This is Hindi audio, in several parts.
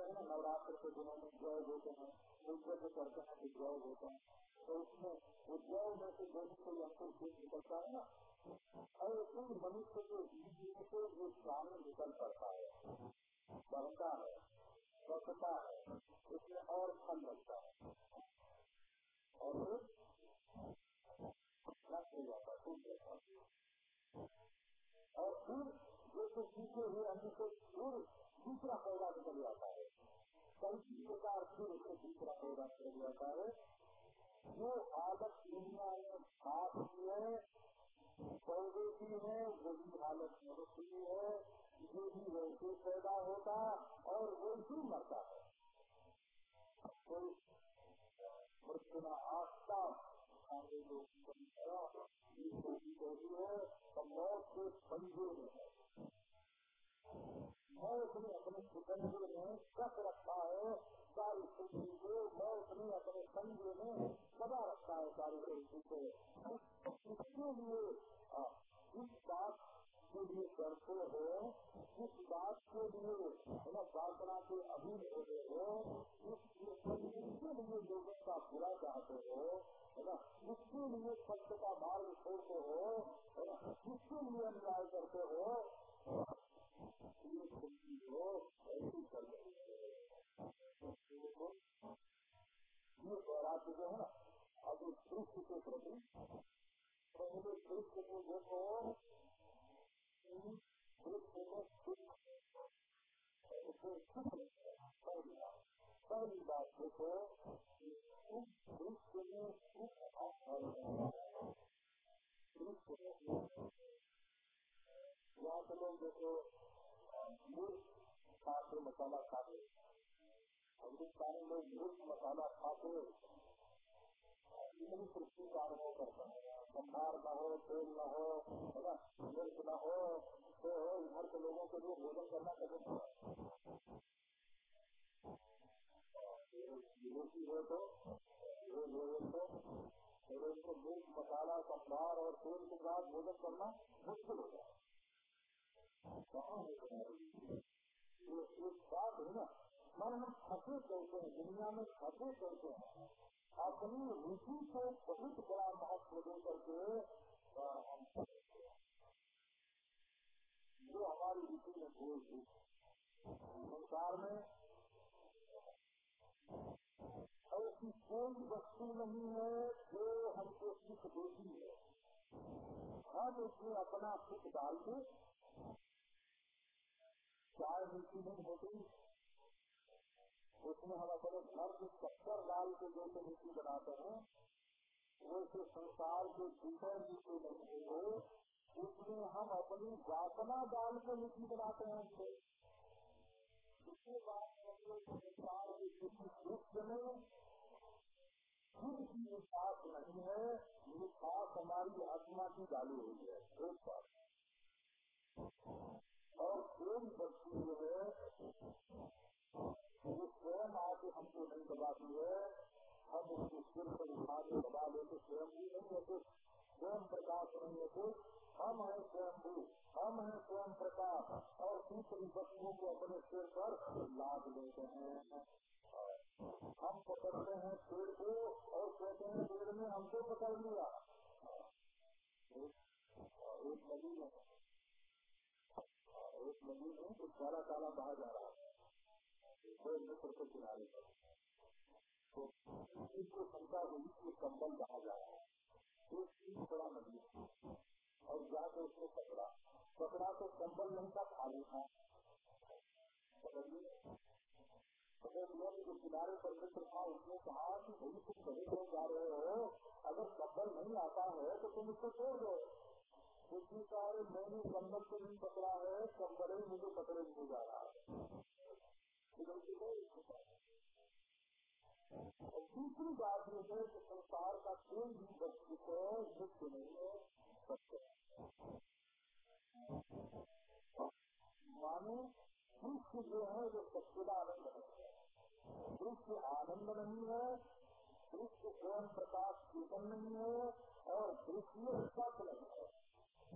है नवरात्र के दिनों में जय होते हैं उज्जैन जो करते जय होते उसमें उज्जैन में से जो अंकुर से है ना और उस मनुष्य के जीवन से जो पड़ता है बढ़ता है है उसमें और फल लगता है। और और फिर जो तो सीखे हुए अन्न फिर दूसरा पौधा निकल जाता है कई प्रकार फिर उससे दूसरा पौधा निकल जाता है जो हालत दुनिया में खास है पौधे की है वही हालत मनुष्य की है जो भी वैसे पैदा होता और वैसे मरता है। कोई मृत्यु आस्था आगे जो है तो मौत के संजो है मौत ने अपने सिकंजे में कस रखा है सारी सृष्टि को मौत ने अपने संजो में सदा रखा है सारी सृष्टि को इसके लिए इस बात के लिए करते हो इस बात के लिए है प्रार्थना के अधीन होते हो इसके लिए लोगों का बुरा चाहते हो ना? लिए सत्य का मार्ग छोड़ते हो, है लिए अन्याय करते हो, ये है ना। अब दृष्टि के प्रति पहले दृष्टि को देखो खाते मसाला खाते हिंदुस्तानी लोग मिर्च मसाला खाते इतनी सृष्टि का अनुभव करते हैं संभार न हो तेल न हो मिर्च न हो तो इधर के लोगों के लिए भोजन करना कठिन विदेशी हो तो तो तो मिर्च मसाला, संभार और तेल के साथ भोजन करना मुश्किल हो जाए एक बात है ना, मन हम फंसे करते हैं? दुनिया में फंसे करते हैं? अपनी रुचि को बहुत बड़ा महत्व दे करके हम जो हमारी रुचि में भूल थी संसार में ऐसी कोई वस्तु नहीं है जो हमको सुख देती है। हम उसमें अपना सुख डालते चाय रुचि नहीं होती उसमें हम अपने घर की चक्कर डाल के जैसे मिट्टी बनाते हैं वैसे संसार के भीतर मिट्टी नहीं हो उसमें हम अपनी वासना डाल के मिट्टी बनाते हैं इसके बाद संसार के किसी वृक्ष में खुद की विकास नहीं है विकास हमारी आत्मा की डाली हुई है, एक बात। और प्रेम वस्तु जो है स्वयं आके हमको नहीं दबाती है। हम उसको सिर पर उठा के दबा लेते स्वयं भी नहीं होते, स्वयं प्रकाश नहीं होते। हम है स्वयं भी, हम है स्वयं प्रकाश। और दूसरी वस्तुओं को अपने सिर पर लाद लेते हैं। हम पकड़ते हैं पेड़ को और कहते हैं, पेड़ ने हमको पकड़ लिया। एक नदी में एक नदी में कुछ सारा काला बहा जा रहा है। किनारे पर इसको हुई कि कंबल बहा जा रहा है बड़ा नदी और जाकर उसको पकड़ा पकड़ा तो कंबल नहीं था था जो किनारे पर मित्र था उसने कहा कि भाई तुम बड़े लोग जा रहे हो अगर कंबल नहीं आता है तो तुम उसको छोड़ दो उसने कहा मैंने कंबल को नहीं पकड़ा है कंबल ही मुझे पकड़े नहीं जा रहा है और दूसरी बात यह है कि संसार का कोई भी वस्तु को मुक्त नहीं है, सत्य मानो दृश्य जो है वो सच्चिदानंद है। दृश्य आनंद नहीं है कृष्ण स्वयं प्रकाश चेतन नहीं है और दृश्य सत्य नहीं है।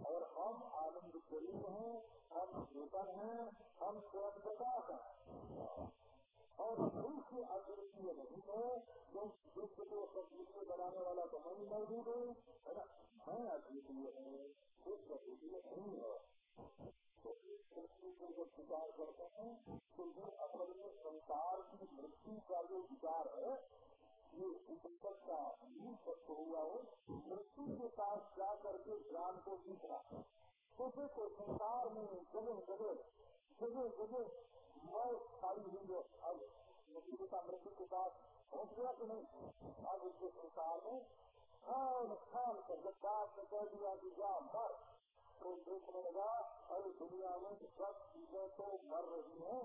और हम आनंद स्वरूप हैं, हम चेतन हैं, हम स्वयं प्रकाश हैं। और दृश्य अद्वितीय नहीं है क्योंकि दृश्य को सब बनाने वाला तो मैं मौजूद है ना? मैं अद्वितीय हूँ दृश्य अद्वितीय नहीं है। जब विचार करते हैं तो ये असल संसार की मृत्यु का जो विचार है ये उपनिषद का मूल तत्व हुआ हो मृत्यु के पास जा करके ज्ञान को सीखना तो संसार में जगह जगह जगह जगह मैं खाई हुई है अब मृत्यु का मृत्यु के पास पहुँच गया कि नहीं अब उसके संसार में खान खान कर जब कह दिया कि जा मर तो देखने लगा अरे दुनिया में सब चीज़ें तो मर रही हैं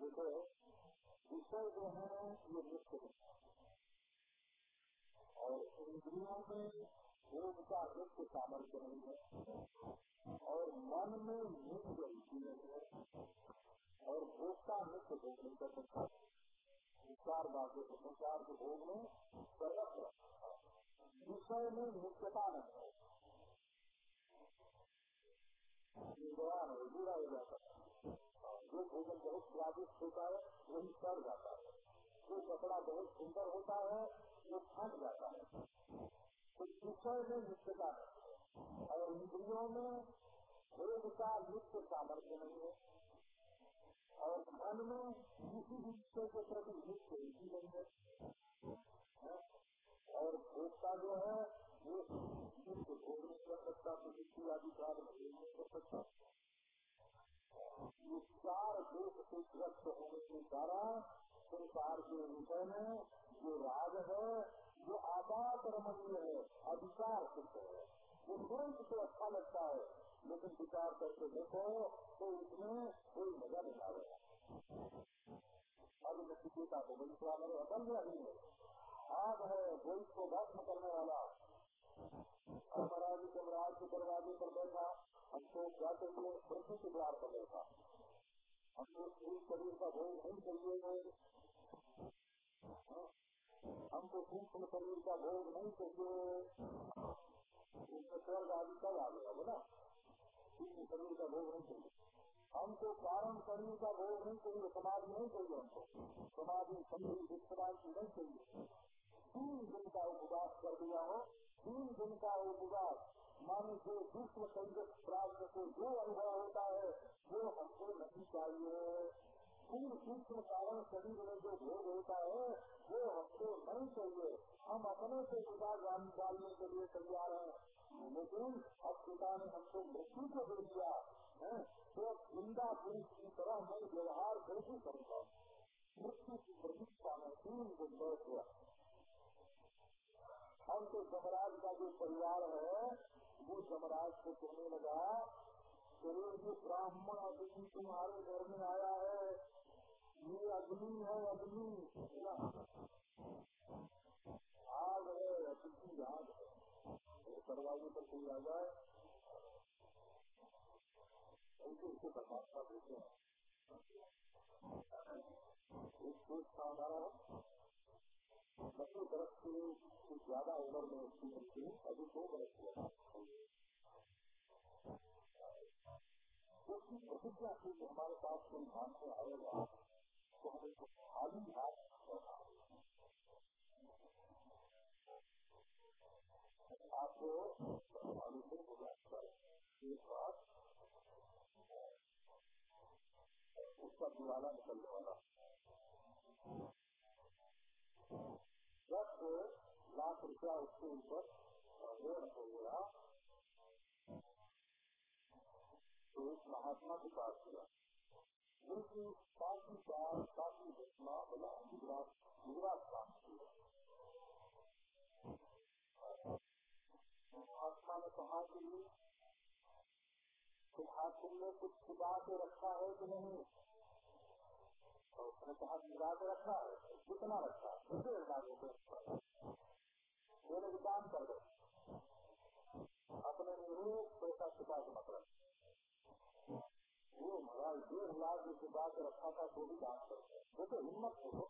देखो विषय जो है ये नित्य और इंद्रियों में भोग का नित्य सामर्थ्य नहीं है। और मन में रुचि नहीं है। और भोग का नित्य भोग नहीं कर सकता। चार बातें संसार के भोग में सर्वत्र विषय में नित्यता नहीं है। बुरा हो जाता है। जो भोजन बहुत स्वादिष्ट होता है, वही सड़ जाता है। जो कपड़ा बहुत सुंदर होता है, वो फट जाता है। तो विषय में नित्यता नहीं और इंद्रियों में भोग का नित्य सामर्थ्य नहीं है और मन में किसी भी विषय के प्रति नित्य रुचि नहीं है और भोग का जो है, वो नित्य भोग नहीं कर सकता प्रवृत्ति आदि कार्य नहीं कर सकता। ये चार दोष से ग्रस्त होने के कारण संसार के विषय में जो राग है, जो आपात रमणीय है, अधिकार सिद्ध है। वो तुरंत तो अच्छा लगता है। लेकिन विचार करके देखो तो इसमें कोई मज़ा नहीं आ रहा। अब नचिकेता को बड़ी थोड़ा मेरे अकल में नहीं। है आग है वही को भस्म करने वाला। महाराज जमराज के दरवाजे पर बैठा हमको क्या चाहिए पृथ्वी के द्वार पर बैठा हमको पूरी शरीर का भोग नहीं चाहिए हमको सूक्ष्म शरीर का भोग नहीं चाहिए स्वर्ग आदि कब आ गया, बोला। शरीर का भोग नहीं चाहिए हमको कारण शरीर का भोग नहीं चाहिए समाधि नहीं चाहिए हमको समाधि शरीर समाधि नहीं चाहिए तीन दिन का उपवास कर दिया हो तीन दिन का उपवास माने जो विश्व संगत प्राप्त से जो अनुभव होता है वो हमको नहीं चाहिए तीन सूक्ष्म कारण शरीर में जो भोग होता है वो हमको नहीं चाहिए हम अपने से विवाद डालने के लिए तैयार हैं। लेकिन अब पिता ने हमको मृत्यु को दे दिया है तो ज़िंदा पुरुष की तरह मैं व्यवहार कैसे करूँगा। मृत्यु की प्रतीक्षा में तीन दिन बैठ गया। हम तो जमराज का जो परिवार है, वो जमराज को कहने लगा, चलो ये ब्राह्मण अग्नि तुम्हारे घर में आया है। ये अग्नि है, अग्नि। आग है। अतिथि आग है। दरवाजे पर कोई आ जाए ऐसे उसको बताता देते हैं। ज़्यादा उम्र में उसकी बच्चे अभी दो बरस की उसकी प्रतिज्ञा थी हमारे पास कोई ध्यान से आएगा तो हमें तो खाली हाथ उसका दस लाख रुपया उसके ऊपर तो महात्मा के पास गया जो कि काफ़ी साल काफ़ी घटना बना गुजरात गुजरात काम कहा कि तुम्हारा तुमने कुछ छुपा के रखा है कि नहीं? और उसने कहा छुपा के रखा है? कितना रखा रुपए मेरे को दान कर दो। अपने एक पैसा छुपा के मतलब वो महाराज डेढ़ लाख जो छुपा के रखा था, वो भी दान कर वो तो हिम्मत हो।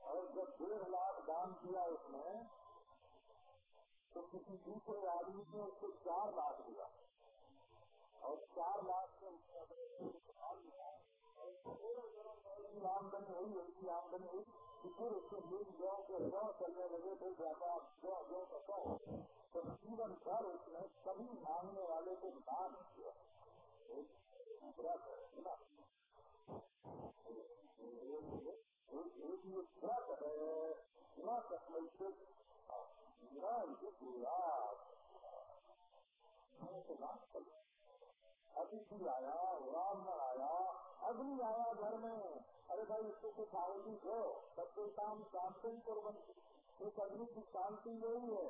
और जब डेढ़ लाख दान किया उसने तो किसी दूसरे आदमी ने उसको चार लाख दिया और चार लाख से आमदनी हुई ऐसी आमदनी हुई फिर के चलने लगे तो जीवन भर उसने सभी मांगने वाले को दान किया एक व्रत है व्रत अतिथि आया ब्राह्मण आया अग्नि आया घर में अरे भाई इसको कुछ आरती हो सबके काम शांति कुर्बन इस अग्नि की शांति यही है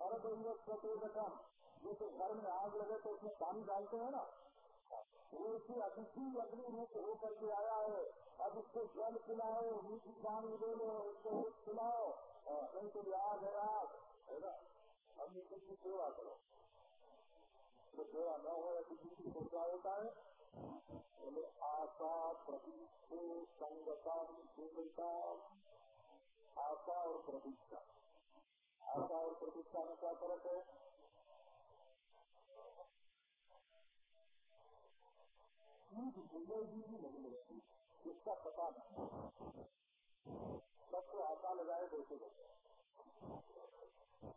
हर दैवत प्रचोदकम जैसे घर में आग लगे तो उसमें पानी डालते हैं ना इसी अतिथि अग्नि रूप होकर के आया है अब उसको जल पिलाओ मीठी पानी दे लो उसको पिलाओ नहीं तो याद है याद है ना हम किसी सेवा करो तो सेवा न हो या किसी की तो होता है बोले आशा प्रतीक्षे संगता दूरता आशा और प्रतीक्षा। आशा और प्रतीक्षा में क्या फ़र्क है मिलेगी भी नहीं मिलेगी इसका पता नहीं सबको आशा लगाए बैठे रहते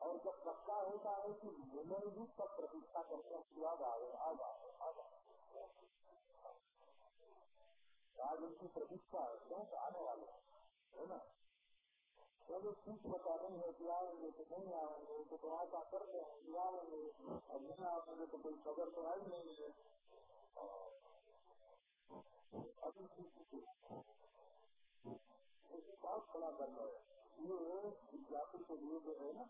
और जब पक्का होता है कि मिलेगी तब प्रतीक्षा करते हैं याद आ गए अब अब आज उनकी प्रतीक्षा है क्यों आने वाले है ना? चलो ठीक पता नहीं है, कि आएँगे तो नहीं आएँगे तो तो आशा करते हैं, कि आएँगे और नहीं आएँगे। तो कोई खबर तो नहीं है। अभी बहुत बड़ा धर्म है ये विद्यार्थी के लिए जो है ना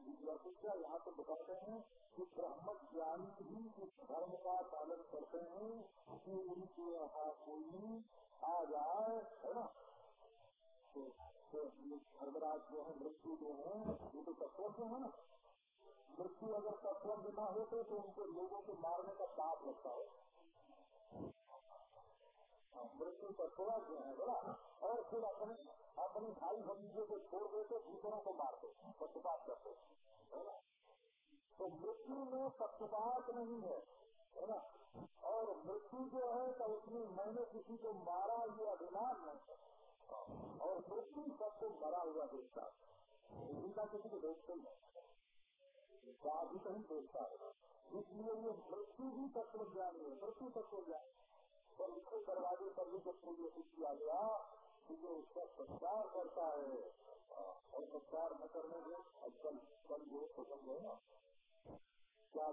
विद्यार्थी क्या यहाँ तो बताते हैं कि ब्राह्मण ज्ञानी भी इस धर्म का पालन करते हैं कि उनके यहाँ कोई आ जाए है ना। धर्मराज जो है मृत्यु जो है वो तो तत्व है ना मृत्यु अगर तत्व न होते तो उनको लोगों को मारने का पाप लगता है मृत्यु का थोड़ा जो है, बोला। और फिर अपने अपने भाई भतीजे को छोड़ देते दूसरों को मारते पक्षपात करते तो मृत्यु में पक्षपात नहीं है है ना और मृत्यु जो है तो उसमें मैंने किसी को मारा ये अभिमान नहीं और मृत्यु सबको मरा हुआ देखता उनका किसी को देखते नहीं भी कहीं देखता है। इसलिए ये मृत्यु ही तत्व ज्ञान है। मृत्यु तत्व ज्ञान और दरवाजे पर भी जब संग्रहित किया गया तो जो उसका संस्कार करता है और संस्कार न करने में अब कल जो खत्म हो ना क्या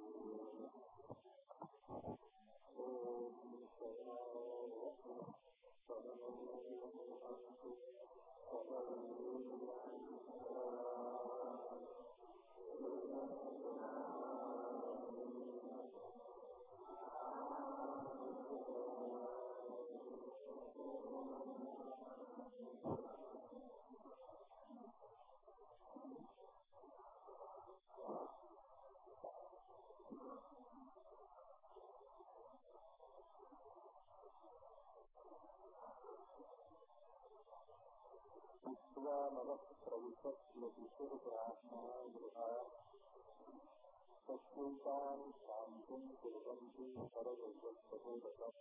तस्वीतां शान्तिं कुर्वन्ति सर्वजगत्सहोदकम्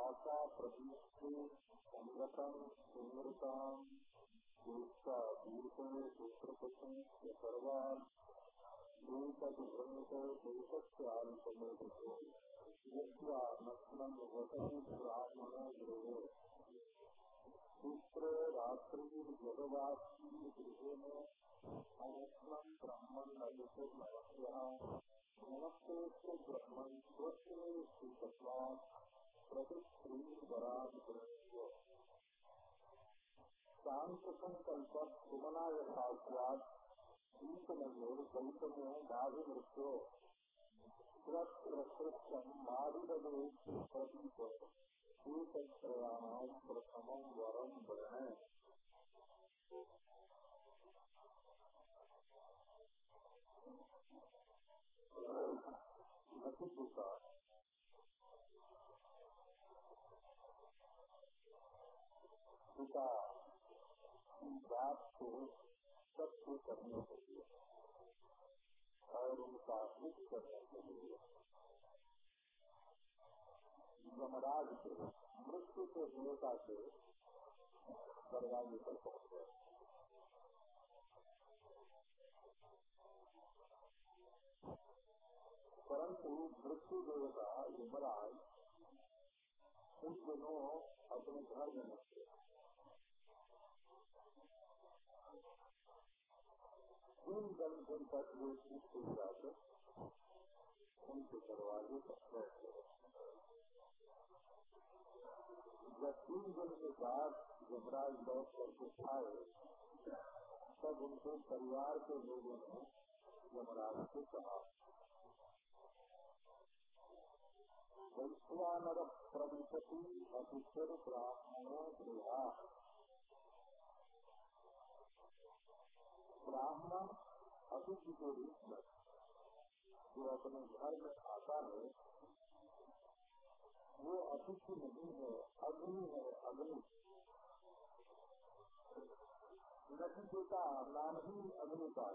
आशा प्रतीक्षे संगतं सुमृताम् दीक्षा दीर्घे सूत्रपशं सर्वान् एतद्भ्रमित देशस्याल्पमेधते यद्वा नग्नं वदति ब्राह्मणो गृहे सूत्रे ब्रह्मन् स्वस्त्रे श्रीतत्वात् प्रतिस्त्रीवरान् गृह्य शांत संकल्प सुमनाय साक्षात ईशनयोर गौतमो दाभि मृत्यो प्रकृष्टम मादिदे प्रदीप एकत्रयाणाम प्रथमं वरम वर्ण नचिपुषा पिता की बात को सत्य करने के लिए और उनका हित करने के लिए यमराज से मृत्यु के देवता से दरवाजे पर पहुँच गए परंतु मृत्यु देवता यमराज उन दिनों अपने घर में थे तीन दिन दिन तक वे उनके दरवाजे पर बैठ गए। जब तीन दिन के बाद यमराज लौट करके आए, तब उनके परिवार के लोगों ने यमराज से कहा वैश्वानर प्रविशति अतिशर ब्राह्मणों गृहा। ब्राह्मण अतिथि के रूप में जो अपने घर में आता है वो अतिथि नहीं है अग्नि है अग्नि नदी का नाम ही अग्नि का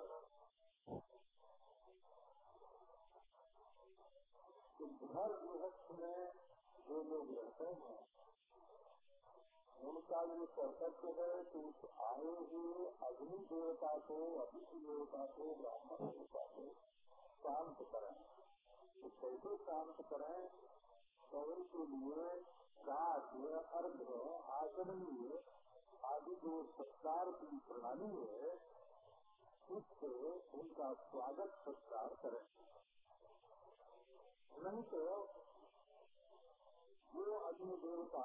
तो घर गृहस्थ में जो लोग रहते हैं उनका ये कर्तव्य है कि उस आए हुए अग्नि देवता को अतिथि देवता को ब्राह्मण देवता को शांत करें तो कैसे शांत करें। कौन के लिए राज्य अर्घ आचरणीय आदि जो सत्कार की प्रणाली है, उससे उनका स्वागत सत्कार करें नहीं तो वो अग्नि देवता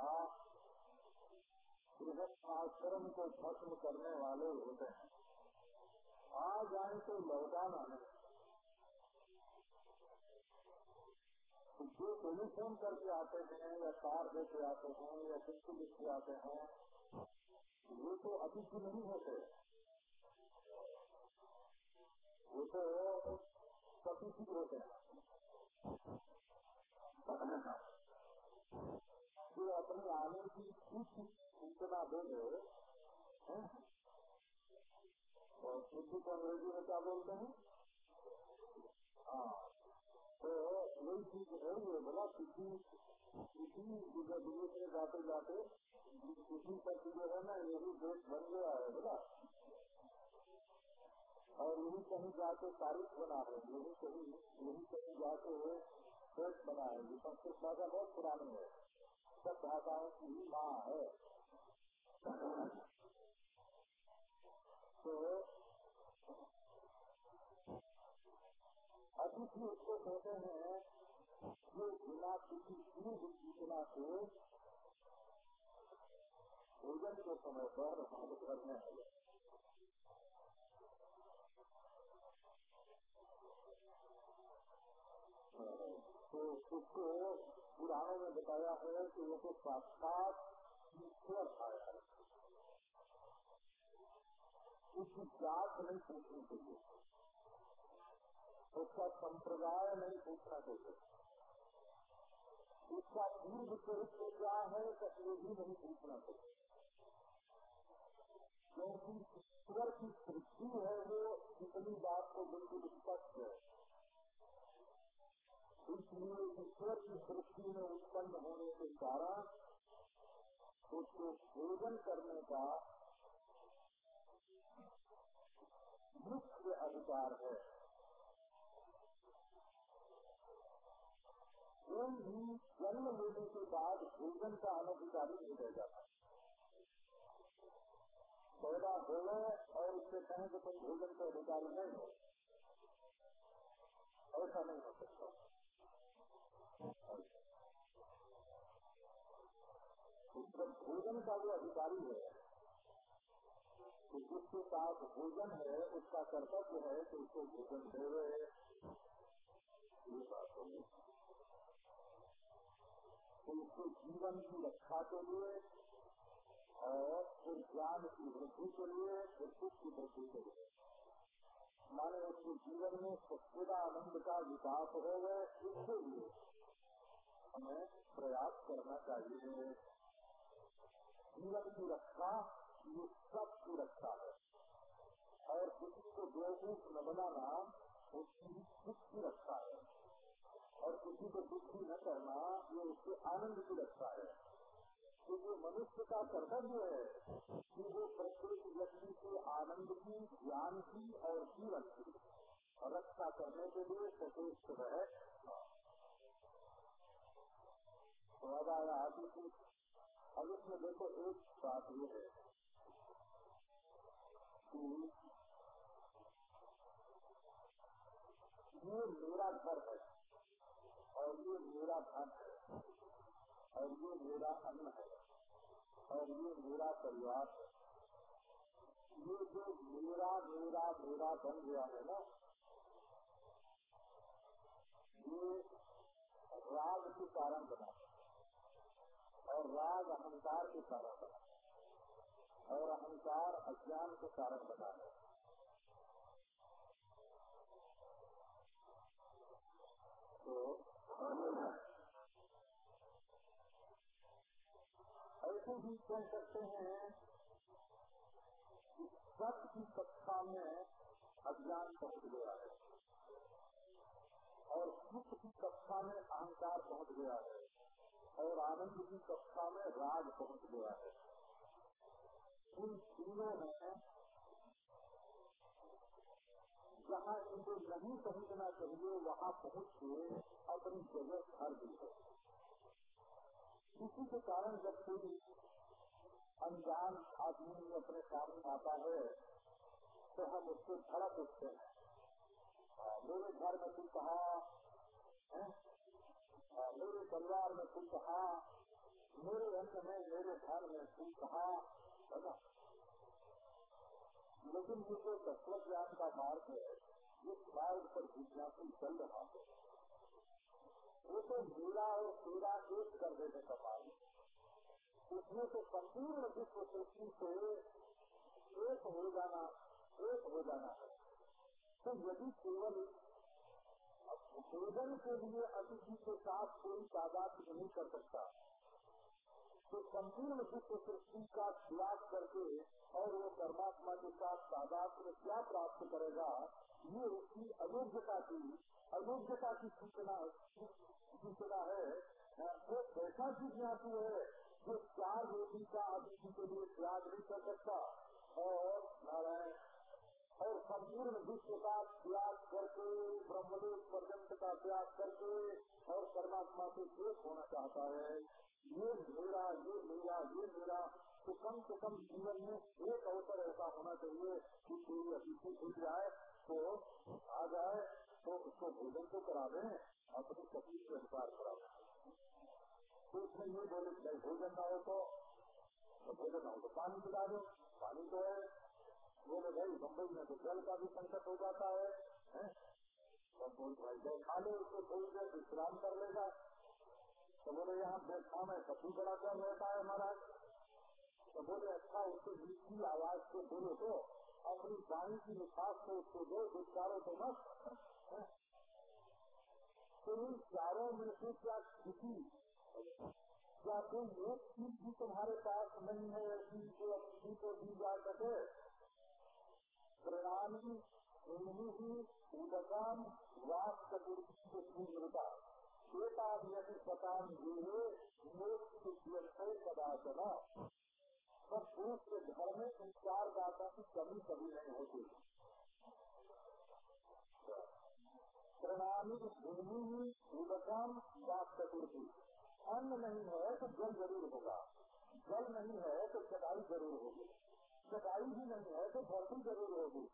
गृहस्थाश्रम को भस्म करने वाले होते हैं। आ जाए तो लौटाना है। जो टेलीफोन करके आते हैं, या कार लेके आते हैं, या चिट्ठी लिख के आते हैं, वो तो अतिथि नहीं होते। वो तो सतिथि होते हैं। जो अपने आने की कुछ सूचना दे दे और को अंग्रेज़ी में क्या बोलते हैं? हाँ। वही चीज़ है ये बोला किसी जाते जाते किसी तक जो है ना यही देश बन गया है बोला और यही कहीं जाके तारीख बना है यही कहीं यही कहीं जाके देश बना है ये संस्कृत भाषा बहुत पुरानी है सब भाषाओं की ही माँ है तो अतिथि उसको कहते हैं जो बिना किसी पूर्व सूचना से भोजन के समय पर हमारे घर में है तो उसको पुराणों में बताया है कि वो तो साक्षात ईश्वर आया है उसकी जात नहीं पूछनी चाहिए उसका संप्रदाय नहीं पूछना चाहिए। उसका पूर्व चरित्र क्या है ये भी नहीं पूछना चाहिए। क्योंकि ईश्वर की सृष्टि है, वो इतनी बात को बिल्कुल स्पष्ट है। इसलिए ईश्वर की सृष्टि में उत्पन्न होने के कारण उसको भोजन करने का मुख्य अधिकार है। कोई भी जन्म लेने के बाद भोजन का अनधिकारी नहीं रह जाता। पैदा हो गए और उससे कहें कि तुम भोजन के अधिकारी नहीं हो ऐसा नहीं हो सकता। जब भोजन का जो अधिकारी है तो जिसके पास भोजन है, उसका कर्तव्य है कि उसको भोजन देवे। ये बात होगी तो उसके जीवन की रक्षा के लिए और फिर ज्ञान की वृद्धि के लिए फिर सुख की वृद्धि के लिए। माने उसके जीवन में सच्चिदा आनंद का विकास हो गए इसके लिए हमें प्रयास करना चाहिए। जीवन की रक्षा, ये सब की रक्षा है। और किसी को बेवकूफ़ न बनाना उसकी सुख की रक्षा है। और किसी को दुखी न करना, ये उसके आनंद की रक्षा है। तो ये मनुष्य का कर्तव्य है कि वो प्रत्येक व्यक्ति के आनंद की, ज्ञान की और जीवन की रक्षा करने के लिए सचेत रहे। अब इसमें देखो एक बात ये है कि ये मेरा घर है। और ये मेरा धन है, और ये मेरा अन्न है, और ये मेरा परिवार है। ये जो मेरा मेरा मेरा बन गया है ना, ये राग के कारण बना और राग अहंकार के कारण बना और अहंकार अज्ञान के कारण बना है। तो ऐसे भी कह सकते हैं कि सत्य की कक्षा में अज्ञान पहुँच गया है। और सुख की कक्षा में अहंकार पहुँच गया है। और आनंद की कक्षा में राग पहुँच गया है। इन तीनों में जहाँ इनको नहीं पहुँचना चाहिए, वहाँ पहुँच के अपनी जगह भर दी है इसी के कारण जब कोई अनजान आदमी अपने सामने आता है तो हम उसको धड़क उठते हैं। मेरे घर में तू कहा मेरे परिवार में तू कहा? मेरे अंत में मेरे घर में तू कहा? लेकिन ये जो तत्व ज्ञान का मार्ग है इस मार्ग पर जिज्ञासु चल रहा है। वो तो मेरा और तेरा एक कर देने का मार्ग उसमें तो संपूर्ण विश्व सृष्टि से एक हो जाना, एक हो जाना है। तो यदि केवल भोजन के लिए अतिथि के साथ कोई तादाद नहीं कर सकता तो संपूर्ण विश्व सृष्टि का त्याग करके और वो परमात्मा के साथ तादाद में क्या प्राप्त करेगा, ये उसकी अयोग्यता की अयोग्यता की सूचना सूचना है। वो ऐसा जिज्ञासु है जो चार रोटी का अतिथि के लिए त्याग नहीं कर सकता। और नारायण, और संपूर्ण विश्व का त्याग करके ब्रह्मलोक पर्यंत का त्याग करके और परमात्मा से एक होना चाहता है। ये मेरा ये मेरा ये मेरा। तो कम से कम जीवन में एक अवसर ऐसा होना चाहिए कि कोई अतिथि खुल जाए तो आ जाए तो उसको भोजन तो करा दें अपनी तकलीफ़ के अनुसार करा दें। तो उसमें ये बोले नहीं भोजन ना हो तो भोजन ना हो तो पानी पिला दो। पानी तो है। बोले भाई बम्बई में तो जल का भी संकट हो जाता है, है? बोल भाई जल खा ले उसको थोड़ी देर विश्राम कर लेगा तो बोले यहाँ बैठा, में कभी बड़ा कर रहता है महाराज? तो बोले अच्छा उसको मीठी आवाज़ से बोलो तो अपनी वाणी की मिठास से उसको दो दुष्कारो तो मत। तो इन चारों में से क्या किसी क्या कोई एक चीज़ भी तुम्हारे पास नहीं है ऐसी जो अपनी को दी जा सके? प्रणामी ही उदकाम वाक चतुर्थी तीव्रता श्वेता यदि पताम जीवे मोक्ष कदाचना पुरुष के घर में इन चार दाता की कमी कभी नहीं होती प्रणामी भूमि उदकम वाक चतुर्थी अन्न नहीं है तो जल ज़रूर होगा जल नहीं है तो चटाई ज़रूर होगी चटाई भी नहीं है तो धरती ज़रूर होगी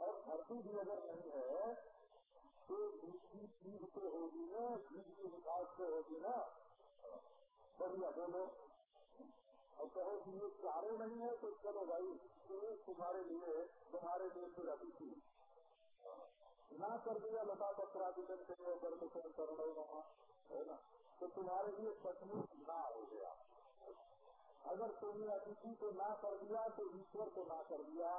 और धरती भी अगर नहीं है से होगी ना बीज के विकास से होगी ना बढ़िया बोलो और कहो कि ये चारों नहीं है तो चलो भाई तुम्हारे लिए तुम्हारे लिए फिर अभी थी ना कर दिया लता पत्रा की जन से गर्म करण है ना तो तुम्हारे लिए सचमुच ना हो गया अगर तुमने अतिथि को ना कर दिया तो ईश्वर को ना कर दिया।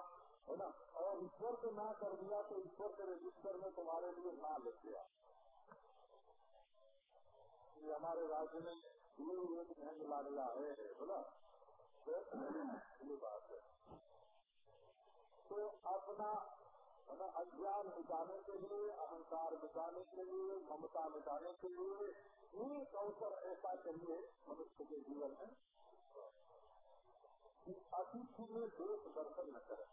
है ना? और ईश्वर को ना कर दिया तो ईश्वर के रजिस्टर में तुम्हारे लिए ना लिख गया ये हमारे राज्य में ये ढंग है बोला ये बात है। तो अपना अज्ञान मिटाने के लिए, अहंकार मिटाने के लिए, ममता मिटाने के लिए एक अवसर ऐसा चाहिए मनुष्य के जीवन में अतिथि में दोष दर्शन न करें।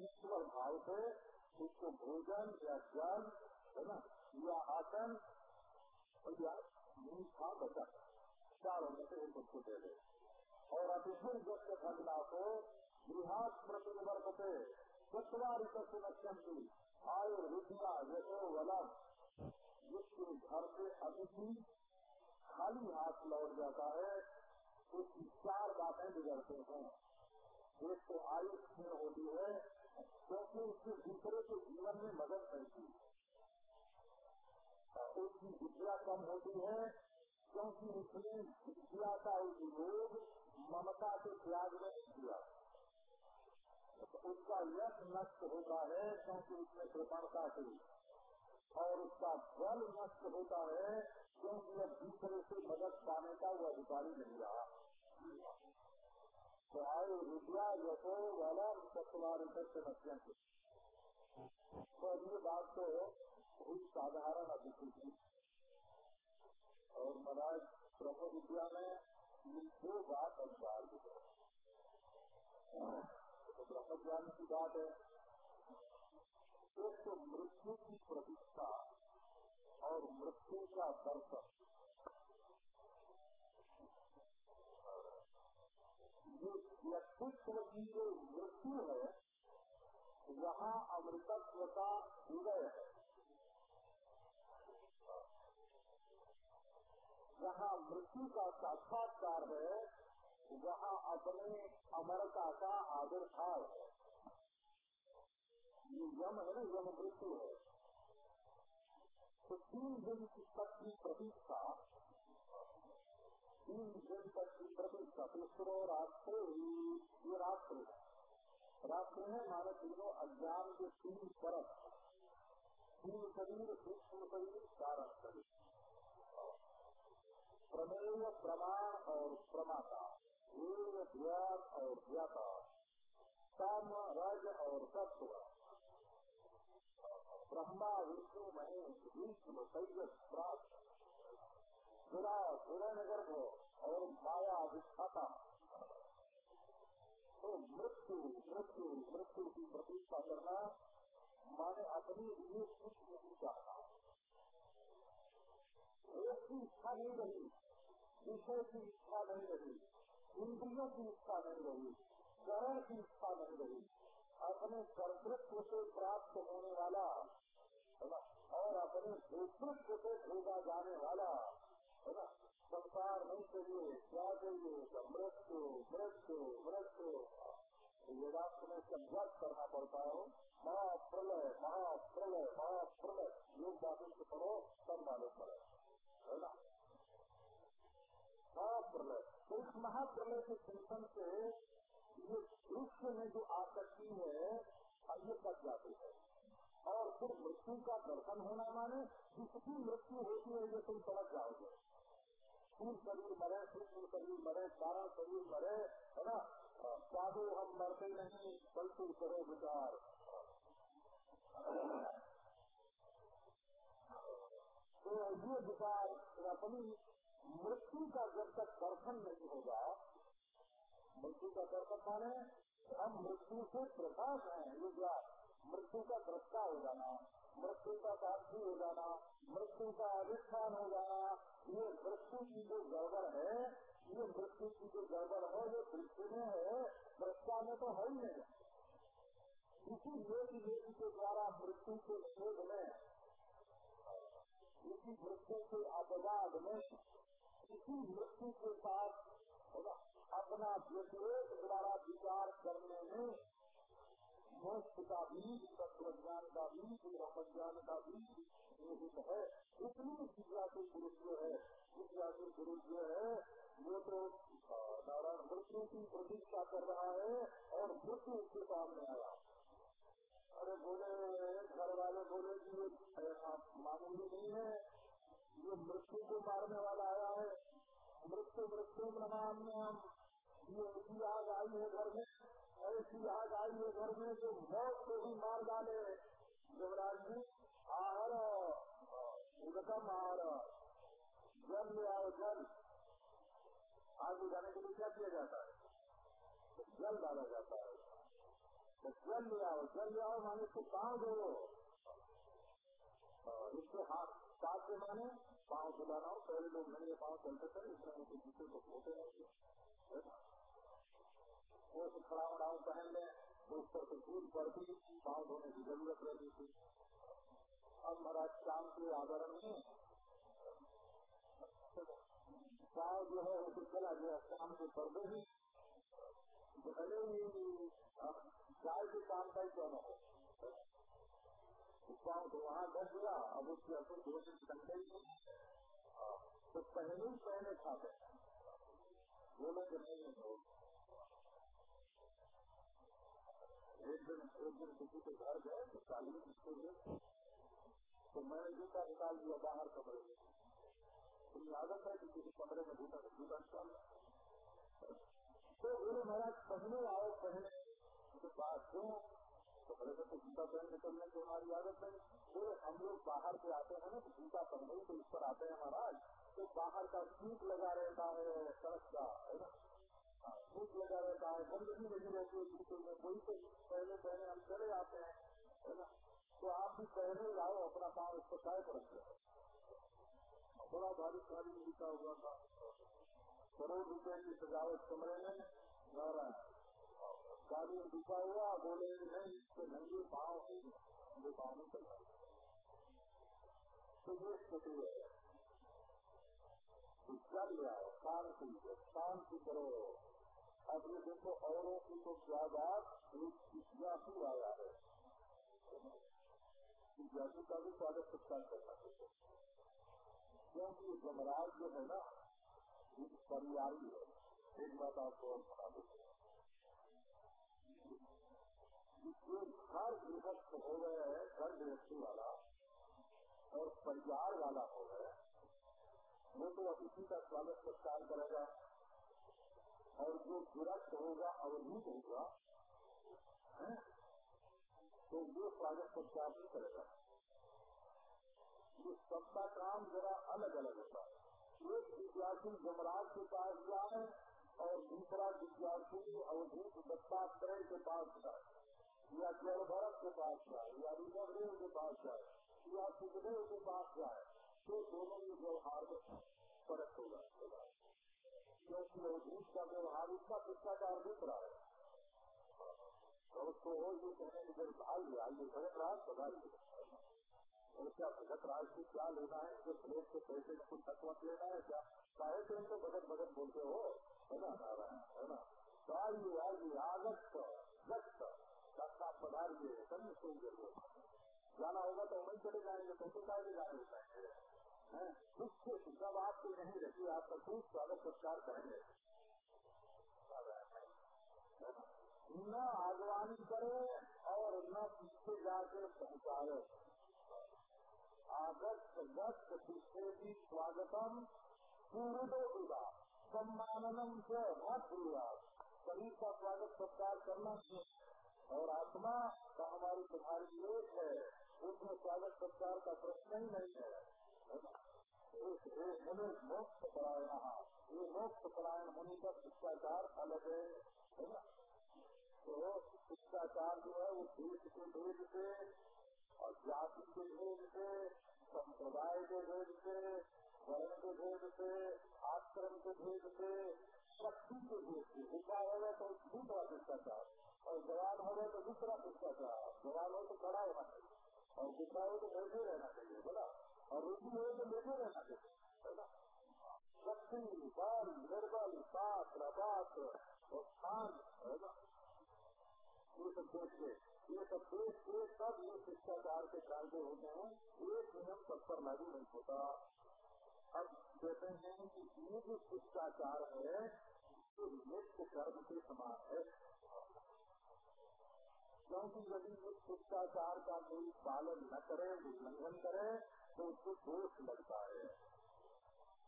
ईश्वर भाव से उसको भोजन या जल है ना, या आसन या मीठा बचन चारों में से एक उसको दे दे। और अतिथि व्यक्त घटना को गृहास प्रतिवर्ग से चतवारी नक्षी आयुर्विद्या यशो वलम। जिसके घर से अतिथि खाली हाथ लौट जाता है, उसकी चार बातें बिगड़ते हैं। एक तो आयु क्षीण होती है क्योंकि उसके दूसरे के जीवन में मदद मिलती है। उसकी विद्या कम होती है, क्योंकि उसने विद्या का उपयोग ममता के त्याग में किया। उसका यश नष्ट होता है क्योंकि उसने कृपणता की और उसका बल नष्ट होता है क्योंकि अब दूसरे से मदद पाने का वो अधिकारी नहीं रहा। सत्वार अत्यंत तो ये बात तो बहुत साधारण अतिथि थी और महाराज ब्रह्म विद्या में दो बात अनुसार तो ब्रह्म ज्ञान की बात है। एक तो मृत्यु की प्रतिष्ठा और मृत्यु का दर्शन। व्यक्तित्व की जो मृत्यु है वहाँ अमृतत्व का उदय है। जहाँ मृत्यु का साक्षात्कार है वहाँ अपने अमरता का आविर्भाव है। ये यम है ना, यम मृत्यु है। तो तीन दिन तक की प्रतीक्षा तीन तक की प्रतीक्षा दूसरो राष्ट्र ये राष्ट्र है राष्ट्र है माने तीनों अज्ञान के तीन परत तीन शरीर सूक्ष्म शरीर कारण शरीर प्रमेय प्रमाण और प्रमाता वेद व्यास और व्याता काम रज और तत्व ब्रह्मा, विष्णु, महेश विष्णु सैयद प्राप्त। सुरा हिरण गर्भ और माया विस्थाता। तो मृत्यु मृत्यु मृत्यु की प्रतीक्षा करना माने अपने लिए कुछ नहीं चाहता। एक की इच्छा नहीं रही, विषय की इच्छा नहीं रही, इंद्रियों की इच्छा नहीं रही, करण की इच्छा नहीं रही, अपने कर्तृत्व से प्राप्त होने वाला और अपने भूतृत्व से भेजा जाने वाला संसार नहीं चाहिए क्या चाहिए मृत्यु मृत्यु मृत्यु वेदांत में संघर्ष करना पड़ता है महाप्रलय महाप्रलय महाप्रलय योग बातों से पढ़ो सब मालूम पड़े है ना महाप्रलय इस महाप्रलय के चिंतन से ये विश्व में जो आसक्ति है ये कट जाती है और फिर मृत्यु का दर्शन होना माने जिसकी मृत्यु होती है, ये तुम समझ जाओगे। स्थूल शरीर मरे सूक्ष्म शरीर मरे कारण शरीर मरे है ना? साधु हम मरते नहीं, बल्कि करो विचार। तो ये विचार अपनी मृत्यु का जब तक दर्शन नहीं होगा, मृत्यु का दर्शन माने हम मृत्यु से प्रकाश है मृत्यु का दृष्टा हो जाना। मृत्यु का साक्षी हो जाना मृत्यु का अधिष्ठान हो जाना, ये मृत्यु की जो गड़बड़ है, ये मृत्यु की जो गड़बड़ है, ये दृष्टि में है दृष्टा में तो है ही नहीं। इसी योग योग के द्वारा मृत्यु के शोध में, इसी मृत्यु के अपवाद में, इसी मृत्यु के साथ अपना व्यतिरेक द्वारा विचार करने में मोक्ष का बीज तत्व ज्ञान का बीज ज्ञान का बीज निहित है इसलिए जिज्ञासु पुरुष जो है जिज्ञासु पुरुष जो है वो तो नारायण मृत्यु की प्रतीक्षा कर रहा है और मृत्यु उसके सामने आया अरे बोले घर वाले बोले कि ये मामूली नहीं है ये मृत्यु को मारने वाला आया है मृत्यु मृत्यु नाम में हम ये आग आई है घर में ऐसी आग आई है घर में जो मौत को भी मार डाले। युवराज जी, आहर उदकम आहर जल ले आओ जल आग बुझाने के लिए क्या किया जाता है? जल डाला जाता है। तो जल ले आओ, जल ले आओ, माने इसको पाँव दो। इसके हाथ साथ से माने पाँव सुधाना हो पहले लोग नंगे पाँव चलते थे इसमें उनके जूते को खोते नहीं वो तो खड़ा उड़ाऊ पहन ले तो उस पर से दूध पड़ती पाँव धोने की ज़रूरत रहती थी। अब महाराज शाम के आदरण में पाँव जो है वो चला गया, शाम के पर्दे ही। भले ही चाय के काम का ही क्यों न हो। पाँव तो वहाँ बच गया, अब उसकी असर दिन चल गई। तो पहले ही पहले खाते बोले कि नहीं। एक दिन एक दिन किसी के घर गए तो चालीस इसको तो मैंने जूता निकाल दिया बाहर कमरे में। तुम्हें आदत है कि किसी कमरे में जूता जूता निकाल। तो बोले महाराज, पहले आओ पहले तो बात क्यों तो बड़े तो जूता पहन निकलने की हमारी आदत नहीं। बोले, हम लोग बाहर से आते हैं ना तो जूता पहने तो इस पर आते हैं महाराज। तो बाहर का सीट लगा रहता है, सड़क का, है ना? सीट लगा रहता है गंदगी लगी रहती है जूते में वही तो पहले पहले हम चले आते हैं, है ना? तो आप भी पहले लाओ अपना पाँव इस पर काय बड़ा भारी भारी जूता हुआ था। करोड़ रुपए की सजावट कमरे में, नारायण। गाड़ी में डूबा हुआ, बोले, नहीं इसके नंगे पाँव से पाँव नहीं चल तो ये स्थिति है। चल आओ शांति शांति करो। ये देखो, औरों की तो एक जिज्ञासु आया है। जिज्ञासु का भी स्वागत सत्कार करना चाहिए। क्योंकि जमराज जो है ना परिवारी है। एक बात आपको और बता देते हर गृहस्थ हो गए हैं, घर गृहस्थी वाला और परिवार वाला हो गए वो तो अतिथि का स्वागत सत्कार करेगा। और जो गृहस्थ होगा अवधूत होगा तो वो स्वागत सत्कार नहीं करेगा। ये सबका काम जरा अलग अलग होता है। एक विद्यार्थी जमराज के पास जाए और दूसरा विद्यार्थी अवधूत दत्तात्रेय के पास जाए, या जड़ भरत के पास जाए, या रुद्रदेव के पास जाए, या सुखदेव के पास जाए तो दोनों के व्यवहार में फ़र्क होगा। क्योंकि अवधूत का व्यवहार उसका शिष्टाचार दूसरा है। और उसको ये कहने की जब भाग लिया ये भगत राज पधार और क्या भगत राज से क्या लेना है? जो प्लेट के पैसे को तत्वत लेना है, क्या? चाहे तो इनको भगत भगत बोलते हो, है ना है ना? तो आइए आइए आगत गत सत्ता कभी कोई ज़रूरत जाना होगा तो वहीं चले जाएँगे तो तो काय जाएँगे उससे जब आपकी नहीं रहती आपका खूब स्वागत, सत्कार करेंगे। न आगवानी करे और न पीछे जाकर पहुँचाए। आगत गत पीछे भी स्वागतम, पूर्णो होगा सम्माननम से मत हुआ शरीर का स्वागत, सत्कार करना और आत्मा का हमारी तुम्हारी एक है। उसमें स्वागत, सत्कार का प्रश्न ही नहीं है। मोक्ष परायण ये मोक्ष परायण होने का शिष्टाचार अलग है ना तो शिष्टाचार जो है वो देश के भेद से और जाति के भेद से संप्रदाय के भेद से वर्ण के भेद से आश्रम के भेद से शक्ति के भेद से ऊपा होगा तो दूसरा शिष्टाचार और जवान हो गए तो दूसरा शिष्टाचार जवान हो तो खड़ा होना चाहिए और गुस्सा हो तो बैठे रहना चाहिए बोला और रुचि हो तो बैठे रहना चाहिए शक्ति बल निर्बल पात्र पात्र और स्थान है ना? ये सब देश के ये सब देश के सब ये शिष्टाचार के कायदे होते हैं एक नियम सब पर लागू नहीं होता। अब कहते हैं कि ये जो शिष्टाचार है, ये नित्य कर्म के समान है। क्योंकि यदि इस शिष्टाचार का कोई पालन न करे, उल्लंघन करे तो उसको दोष लगता है।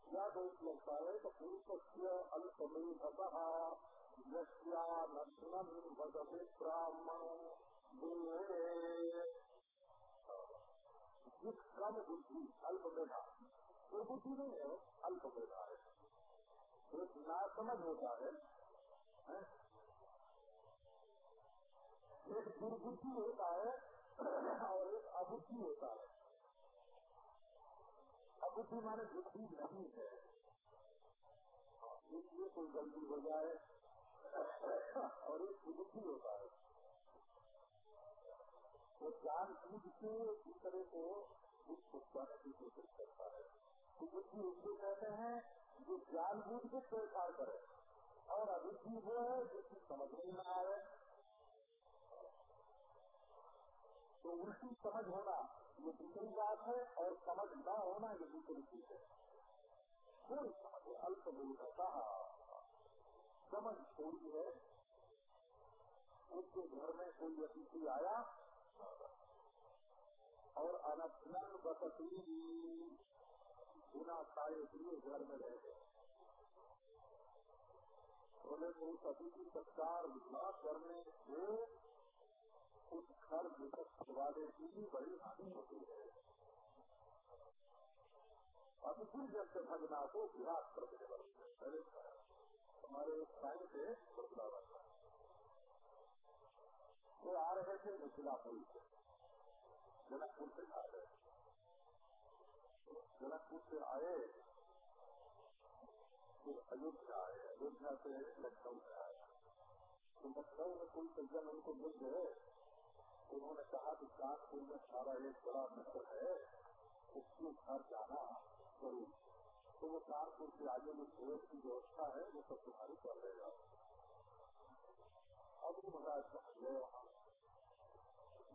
क्या दोष लगता है? तो पुरुष अल्पमेधतः ब्राह्मण जिस कम बुद्धि अल्प मेधा वो बुद्धि नहीं है अल्प है। एक नासमझ होता है, एक दुर्बुद्धि होता है और एक अबुद्धि होता है। अबुद्धि माने बुद्धि नहीं है इसलिए कोई गलती हो जाए, और एक बुद्धि है वो जान बूझ के दूसरे को दुख की कोशिश करता है। बुद्धि उसको कहते हैं, जो ज्ञान बूझ के छेड़छाड़ करे। और अभिद्धि वो है जिसकी समझ नहीं में आए तो उल्टी समझ होना। ये दूसरी बात है और समझ न होना ये दूसरी चीज़ है थोड़ी समझ अल्प बोलता समझ थोड़ी है। उसके घर में कोई अतिथि आया और अनशन बसती बिना खाए पिए घर में रह गए। बोले तो उस अतिथि सत्कार न करने से उस घर विकट वाले की भी बड़ी हानि होती है। अतिथि जब से भगना को विराट प्रतिनिधि हमारे एक टाइम से बदलाव वो आ रहे थे मिथिलापुर से। जनकपुर से आ रहे जनकपुर से आए, फिर अयोध्या आए। अयोध्या से लखनऊ से आए। तो लखनऊ में कोई सज्जन उनको मिल गए उन्होंने कहा कि कानपुर में सारा एक बड़ा मित्र है, उसके घर जाना ज़रूर तो वो कानपुर के आगे जो भोज की व्यवस्था है, वो सब तुम्हारी कर लेगा अब वो बता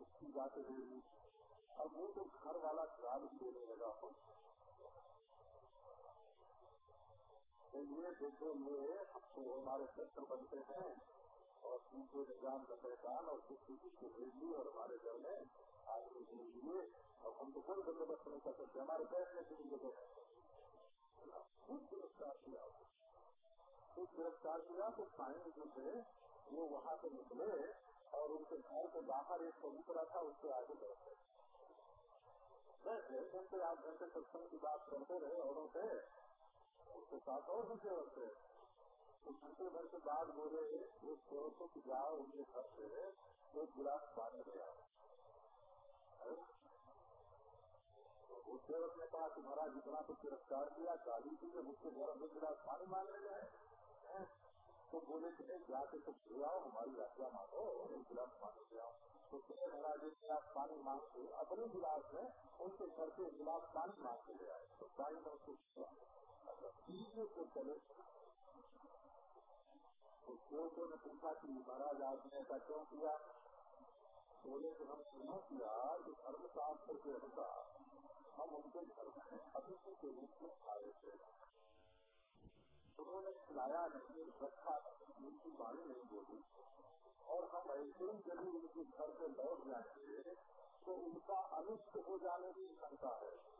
उसकी बात रहेगी अब वो तो घर वाला गाल देने लगा हो। तो ये देखो, ये तो हमारे शस्त्र बनते हैं। और उनको निज़ाम का पहचान और कुछ को भेज ली और हमारे घर में आदमी भेज दिए और हम तो कोई बंदोबस्त नहीं कर सकते हमारे बैठने की जगह खूब गिरफ़्तार किया। खूब गिरफ़्तार किया तो साइंस जो थे, वो वहाँ से निकले और उनके घर के बाहर एक कबूतरा था उससे आगे बढ़ गए। से आप घंटे सत्संग की बात करते रहे औरों से, उसके साथ और भी सेवक थे। तो घंटे भर के बाद बोले एक सेवकों की जाओ, उनके घर से एक गिलास पानी ले आओ। उस सेवक ने कहा कि महाराज तो तिरस्कार किया गाली की जब उसके घर में गिलास पानी मांगने गए तो बोले कि जाके तो ले आओ, हमारी आज्ञा मांगो, एक गिलास पानी ले आओ। तो महाराज, एक गिलास पानी मांग के, अपने गिलास में उनके घर से गिलास पानी मांग के ले आए। तो साई में उसको को चले तो सेवकों ने पूछा कि महाराज आपने ऐसा क्यों किया? बोले कि हम सुना किया कि धर्म शास्त्र के अनुसार हम उनके घर में अतिथि के रूप में आए थे। उन्होंने खिलाया नहीं, रखा उनकी बाणी नहीं बोली। और हम ऐसे ही यदि उनके घर से लौट जाएँगे तो उनका अनिष्ट हो जाने की शंका है।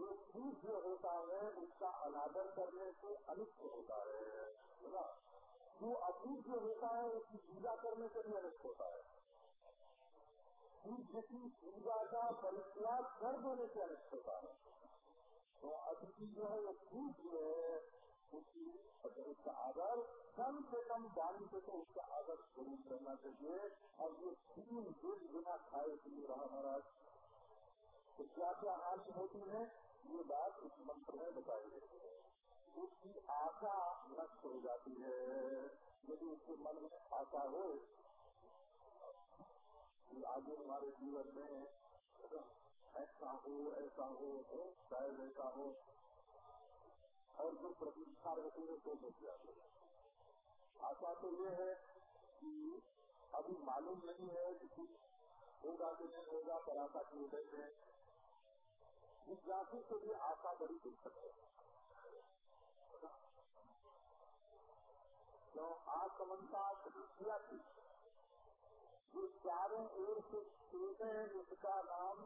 जो पूज्य होता है, उसका अनादर करने से अनिष्ट होता है। ना? जो अपूज्य होता है, उसकी पूजा करने से भी अनिष्ट होता है। की पूजा का परित्याग कर देने से अनिष्ट होता है। तो अतिथि जो है, वो पूज्य है, उसकी उसका आदर कम से कम वाणी से तो उसका आदर ज़रूर करना चाहिए। और ये तीन दिन बिना खाए पिए रहा महाराज। तो क्या क्या हानि होती है? ये बात इस मंत्र में बताई गई उसकी आशा नष्ट हो जाती है। यदि उसके मन में आशा हो आगे हमारे जीवन में ऐसा हो ऐसा हो शायद ऐसा हो, और जो प्रतीक्षा रहती है तो मिल जाती आशा तो ये है कि अभी मालूम नहीं है कि होगा कि नहीं होगा पर आशा की उदय में जिज्ञासु के लिए आशा बड़ी दिक्कत है। तो आसमनता प्रतिक्रिया थी जो चारों ओर से छूटे उसका नाम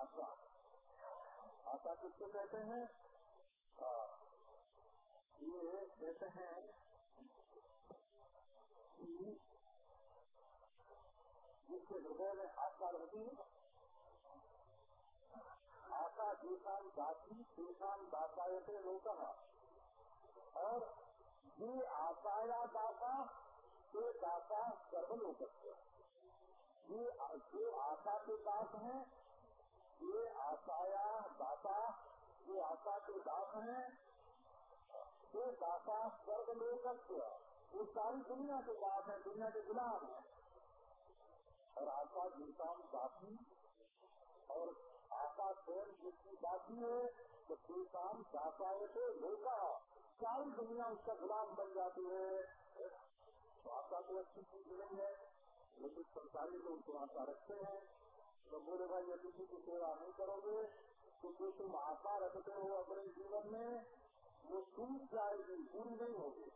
आशा। आशा किसको कहते हैं? ये कहते हैं जिसके हृदय में आशा रहती है देशान दासी देशान दासायते लोक और ये आशाया दाता तो दाता सर्वलोक ये जो आशा के पास है ये आशाया दाता जो आशा के दास है वो दाता सर्वलोक वो सारी दुनिया के दास है दुनिया के गुलाम है और आशा देशान दासी और आशा स्वयं जिसकी बाकी है तो बेकाम दासाए से धोखा सारी दुनिया उसका गुलाम बन जाती है। तो आशा तो अच्छी चीज़ नहीं है। लेकिन सरकारी लोग तो आशा रखते हैं। तो बोले, भाई यदि की सेवा नहीं करोगे तो जो तुम आशा रखते हो अपने जीवन में, वो टूट जाएगी पूरी नहीं होगी।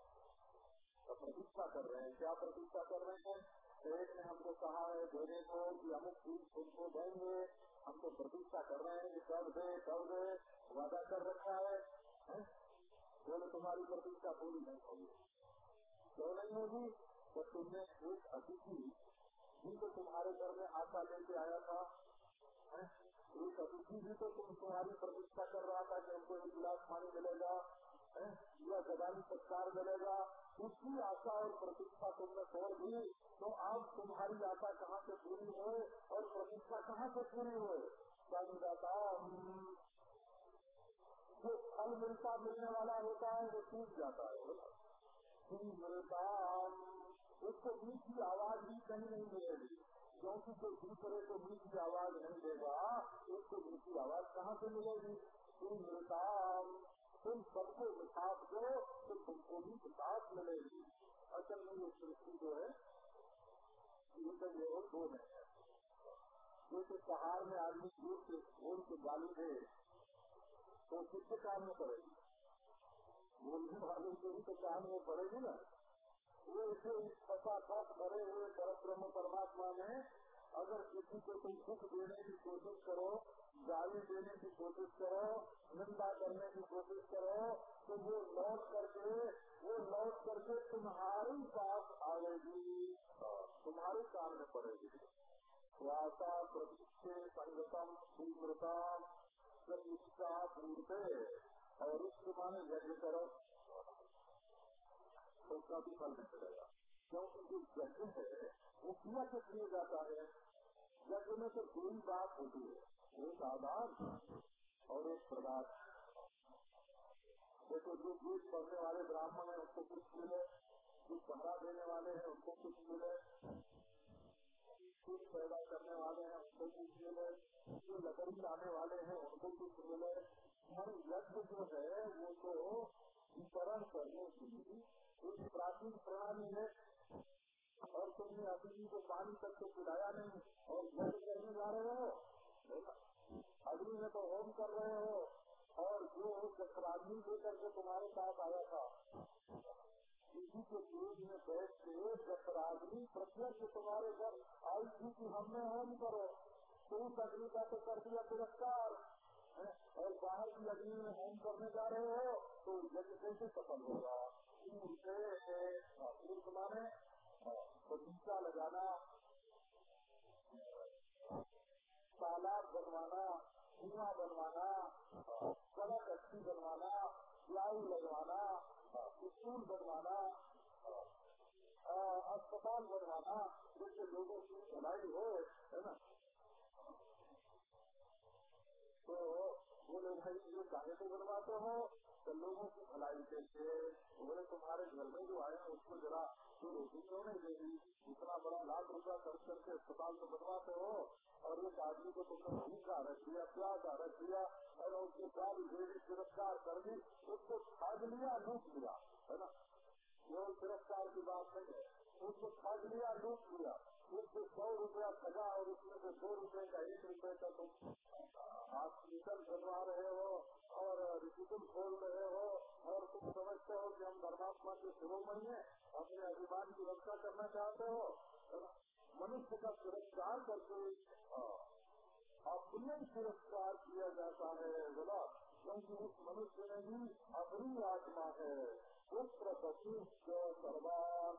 तो प्रतीक्षा कर रहे हैं। क्या प्रतीक्षा कर रहे हैं? एक ने हमको कहा है, देने को कि अमुक चीज़ तुमको देंगे हम तो प्रतीक्षा कर रहे हैं कि कब दे कब दे वादा कर रखा है बोले, तुम्हारी प्रतीक्षा पूरी नहीं होगी। क्यों नहीं होगी तो तुमने एक अतिथि जिनको तुम्हारे घर में आशा लेके आया था एक अतिथि भी तो तुम तुम्हारी प्रतीक्षा कर रहा था कि हमको एक गिलास पानी मिलेगा। या गदानी सत्कार मिलेगा। उसकी आशा और प्रतीक्षा तुमने छोड़ दी तो अब तुम्हारी आशा कहाँ से पूरी हो और प्रतीक्षा कहाँ से पूरी हो? जाता जो फल मिलता, मिलने वाला होता है, वो टूट जाता है। उसको की आवाज़ भी कहीं नहीं मिलेगी। क्योंकि जो दूसरे को बीच की आवाज़ नहीं देगा। उसको बीच की आवाज़ कहाँ से मिलेगी? तुम सबको मिठास दो तो तुमको भी मिठास मिलेगी। असल में ये सृष्टि जो है, ये तो दो में है। जैसे पहाड़ में आदमी दूर से घोल के गाली दे तो किसके काम में पड़ेगी? बोलने वाले को भी तो काम में पड़ेगी ना। वो इसे फसाफत भरे हुए पर ब्रह्म परमात्मा में, अगर किसी को तुम सुख देने की कोशिश करो गाली देने की कोशिश करो, निंदा करने की कोशिश करो तो वो लौट करके, वो लौट करके तुम्हारे पास आएगी। तुम्हारे काम में पड़ेगी। वासा प्रतिष्ठे संगतम तीव्रता प्रतिष्ठा पूर्ते, और उसके माने यज्ञ करो। तो उसका भी फल नहीं मिलेगा, क्योंकि जो यज्ञ है, वो किया से किया जाता है? यज्ञ में तो दो ही बात होती है। एक आधार और एक प्रदान देखो, जो दूध पढ़ने वाले ब्राह्मण है उसको कुछ मिले। जो पहरा देने वाले हैं, उनको कुछ मिले। कुछ पैदा करने वाले हैं, उनको कुछ मिले। जो लकड़ी लाने वाले हैं, उनको कुछ मिले। और यज्ञ जो है, वो तो वितरण करने की एक प्राचीन प्रणाली है। और तुमने अग्नि को पानी तक तो पिलाया नहीं, और यज्ञ करने जा रहे हो। अग्नि में तो होम कर रहे हो, और जो जसराग्नि लेकर के तुम्हारे पास आया था किसी के पेट में बैठ के जसराग्नि प्रत्यक्ष तुम्हारे घर आई थी कि हमने होम करो। तो उस अग्नि का तो कर दिया तिरस्कार और बाहर की अग्नि में होम करने जा रहे हो तो यज्ञ कैसे सफल होगा से माने बगीचा लगाना तालाब बनवाना कुआ बनवाना, सड़क अच्छी बनवाना प्लाई लगवाना, स्कूल बनवाना अस्पताल बनवाना, जिससे लोगों की भलाई हो, है ना? तो बोले भाई ये काहे को बनवाते हो तो लोगों की भलाई के लिए बोले, तुम्हारे घर में जो आए उसको जरा तो रोटी क्यों नहीं देगी? इतना बड़ा लाख रुपया खर्च करके अस्पताल तो बनवाते हो और उस आदमी को तुमने भूखा रख दिया प्यासा रख दिया और उसके सारी देवी गिरफ़्तार कर दी उसको ठग लिया, लूट लिया, है ना? वो गिरफ़्तार की बात नहीं है। उसको ठग लिया, लूट लिया। उससे सौ रुपया ठगा और उसमें से दो रुपए का एक रुपए का तुम हॉस्पिटल बनवा रहे हो और रिपिटल खोल रहे हो। और तुम समझते हो कि हम परमात्मा के शिरोमणि है। अपने अभिमान की रक्षा करना चाहते हो मनुष्य का तिरस्कार करके अपने तिरस्कार किया जाता है। बोला, क्योंकि उस मनुष्य में भी अपनी आत्मा है। पुत्र पशु सर्वान।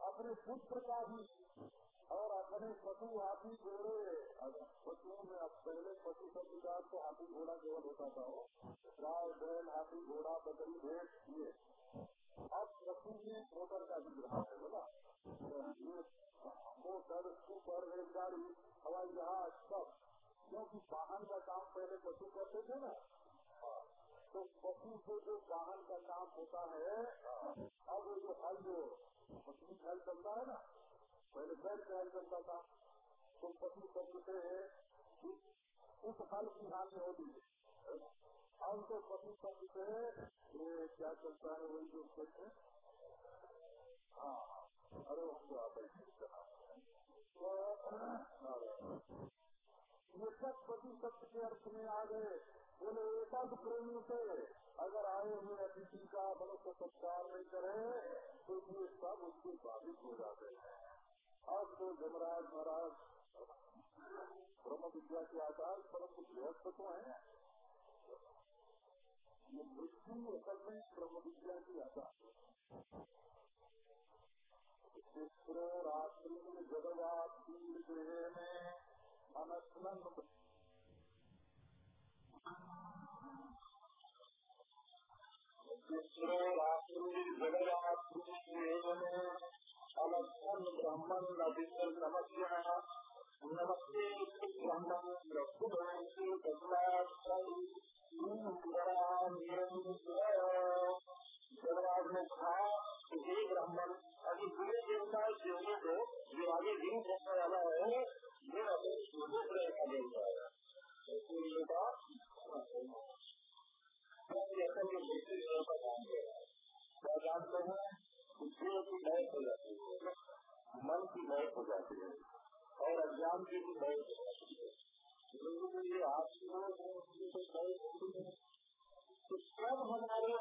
अपने पुत्र का भी और अपने पशु हाथी घोड़े पशुओं में अब पहले पशु का तो हाथी घोड़ा केवल होता था। गाय, बैल, हाथी, घोड़ा, बकरी भेड़ ये। अब पशु में मोटर का भी रहा है। बोला मोटर, सुपर रेलगाड़ी हवाई जहाज़ सब क्योंकि वाहन का काम पहले पशु करते थे ना। तो पशु से जो वाहन का काम होता है, अब जो हल जो पशु हल चलता है ना, पहले बैल ख्याल करता था। तो पशु शब्द से उस फल की हानि होती है अब तो पशु शब्द से क्या चलता है, वही जो हाँ। हमको आप ये सब पशु शब्द के अर्थ में आ गए बोले एकाध प्रेमी से अगर आए हुए अतिथि का मनुष्य सत्कार नहीं करे तो ये सब उसके बाधित हो जाते हैं अब तो जमराज महाराज ब्रह्म विद्या के आकार परंतु गृहस्थ तो है ये मृत्यु असल में ब्रह्म विद्या की आकार चित्र रात्रि जगवात में अनस्लन चित्र रात्रि जगवात में अलक्षण ब्राह्मण नवीन नमस्य नमस्ते ब्राह्मण रघुवंशी देवराज ने कहा कि हे ब्राह्मण अभी पूरे देवता योगी को जो आगे दिन करने वाला है। ये अपने दूसरे का देवता है क्या जानते हैं बुद्धियों की लय हो जाती है मन की लय हो जाती है और अज्ञान की भी लय हो जाती है लोगों के आत्मा तो सब हमारे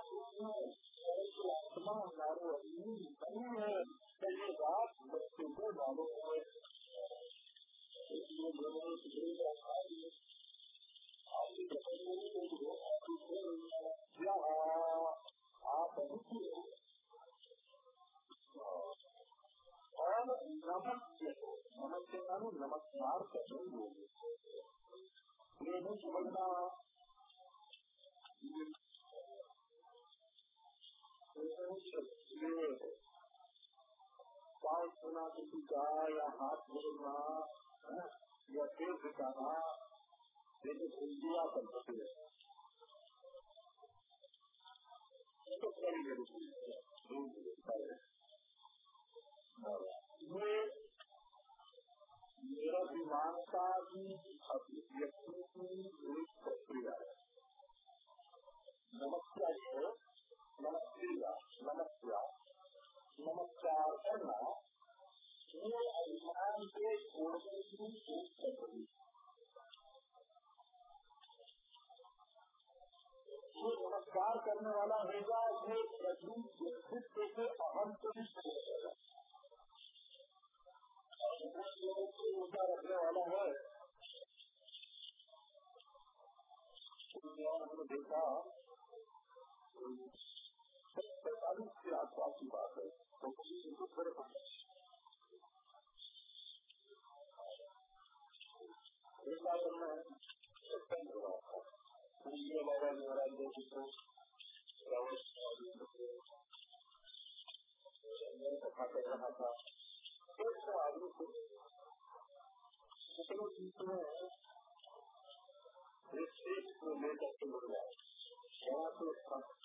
आत्मा हमारे नहीं है तो ये बात बच्चे को मालूम है इसलिए लोगों क्या आप और नमस्ते नमस्ते मानो नमस्कार समझना सुना किसी का या हाथ जोड़ना या पेड़ झुकाना ये तो भूलिया कर सकते हैं ये मेरा विमानता की अभिव्यक्ति की एक प्रक्रिया है नमस्कार है नमस्कार। नमस्कार करना ये अभिमान के छोड़ने की एक जो नमस्कार करने वाला होगा वो प्रदीप व्यक्तित्व से अहम को भी रखने वाला है। देखा। चालीस के आसपास की बात है तो बड़े एक बार मैं सत्संग हो रहा था महाराज महाराज जी को कथा कर रहा था एक सौ आदमी को कितने बीच में एक शेष को लेकर के मुड़ गया यहाँ से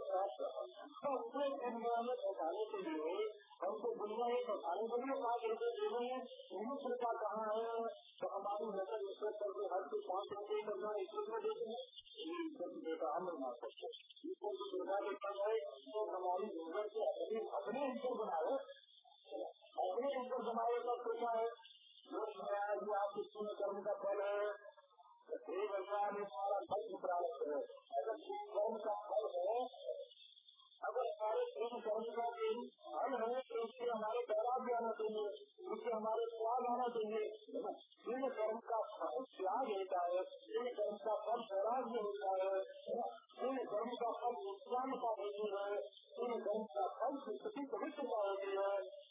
हमको दुनिया में पहुँचाने के लिए हमको दुनिया में पहुँचाने के लिए पाँच रुपए दे रहे हैं उन्नीस रुपया कहाँ है तो हमारी नज़र इसको करके हर कोई पाँच रुपए करना एक रुपये देते हैं के कर रहे तो हमारी नज़र से अपने अपने बनाए अपने ऊपर बनाए का तो क्या है जो आप इसमें करने का फल है एक हज़ार में है अगर कर्म का फल है अगर हमारे प्रेम कर्म का फल है तो उससे हमारे वैराग्य आना चाहिए उससे हमारे स्वाद आना चाहिए इन कर्म का फल त्याग होता है इन कर्म का फल वैराग्य होता है इन कर्म का फल उत्साह का होती है इन कर्म का फल पवित्रता होती है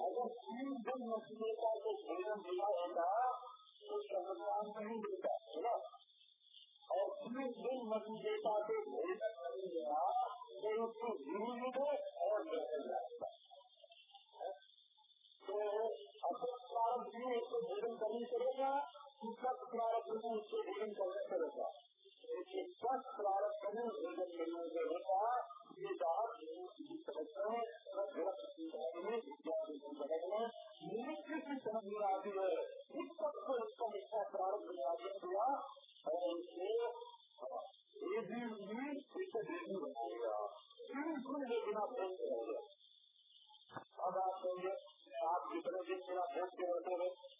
अगर तीन दिन नचिकेता को भोजन दिया होता तो संविधान नहीं देता है ना और तीन दिन नचिकेता को भोजन नहीं दिया तो उसको धीरे और बढ़ जाएगा तो असत प्रारंभ भी उसको भोजन करनी पड़ेगा सत प्रारब्ध में उसको भोजन करना पड़ेगा सत प्रारब्ध में भोजन करने से होगा ये बात हैं। है। और उसको ये बिना अब आप जितने दिन के रहते हैं?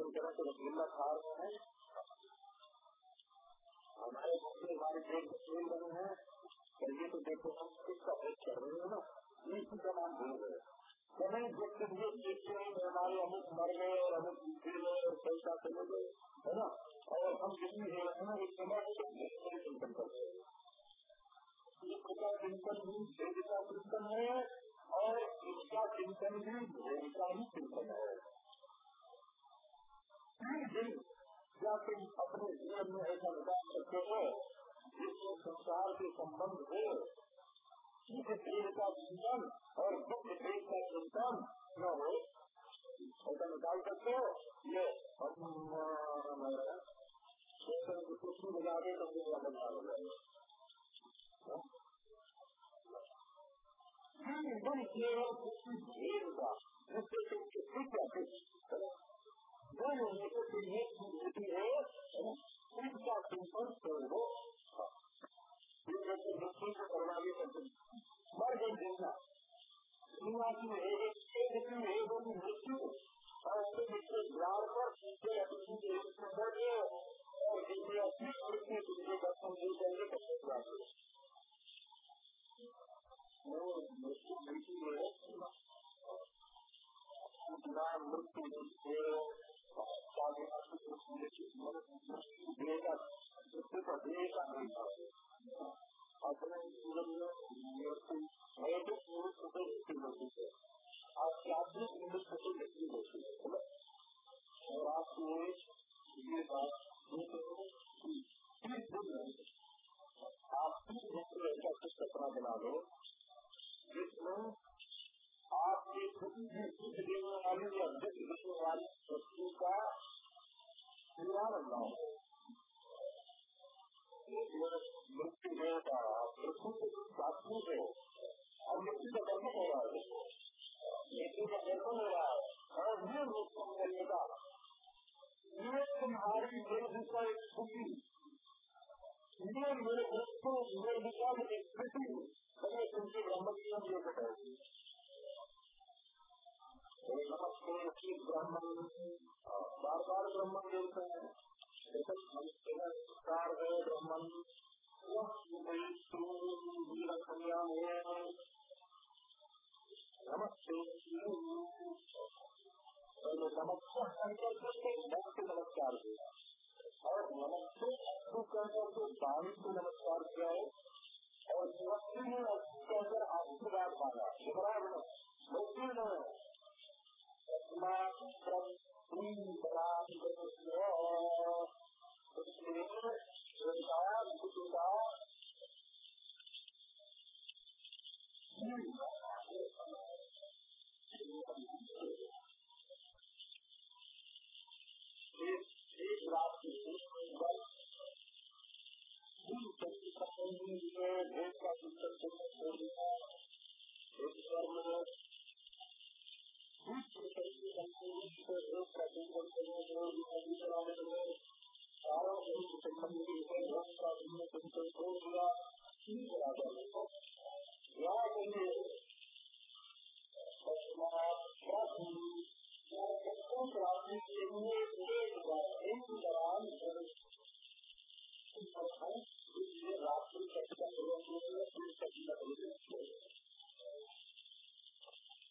ये चिंतन करें तो रसगुल्ला खा रहे हैं हमारे बच्चे हमारे पेट खेल रहे हैं ये तो देखो हम किसका भेद कर रहे हैं ना इसी का नाम भूल गए समय व्यक्ति ये देखते हैं हमारे अमुक मर गए और अमुक गिर गए और पैसा चले गए है ना और हम जितनी है रखना इस समय चिंतन करते हैं इसका चिंतन भी भेद का चिंतन है और इसका चिंतन भी भेद का ही चिंतन है। क्या तुम अपने जीवन में ऐसा विकास करते हो जिसमें संसार के संबंध हो सुख देव का चिंतन और दुख देव का चिंतन न हो ऐसा निकाल सकते हो ये कुछ बजा दे तो बजा एकदम केवल भेद का जिससे तुमके सुख या दुख दो लोगों को तुम्हें स्मृति है उनका चिंतन करो बच्चों को करवाने करते मर गई ज़िंदा दुनिया की एक मृत्यु और उसके पीछे द्वार पर पीछे अतिथि के रूप में बढ़ गए और जिससे अपनी मृत्यु तुमसे दर्शन नहीं करेंगे कैसे प्राप्त मृत्यु मृत्यु है मृत्यु अपने जीवन में है तो आध्यात्मिक निमित्त से व्यक्ति होती है और आपको ये बात आप सपना बना दो जिसमें आपके खुद की सुख देने वाली या दुख देने वाली वस्तु का निवारण ना हो मृत्यु देवता मृत्यु के साथी है और मृत्यु का दर्शन हो रहा है मृत्यु का दर्शन हो रहा है और ये मृत्यु करने का ये तुम्हारी मेरे दूसरा एक खुशी ये मेरे बच्चों मेरे विचार एक खुशी मैंने तुमसे ब्रह्म जीवन ये बताएगी नमस्ते ब्राह्मण बार बार ब्राह्मण देते हैं। नमस्ते। नमस्कार नमस्कार दिया और नमस्ते अस्तु कहकर के वाणी को नमस्कार किया है। और नमस्ते ने अस्तु कहकर आशीर्वाद मांगा शुभराज ने की भोग का चिंतन एक कर्म एक चलाने के लिए सारों को संबंधी दौरान इसलिए रात्रि कक्षा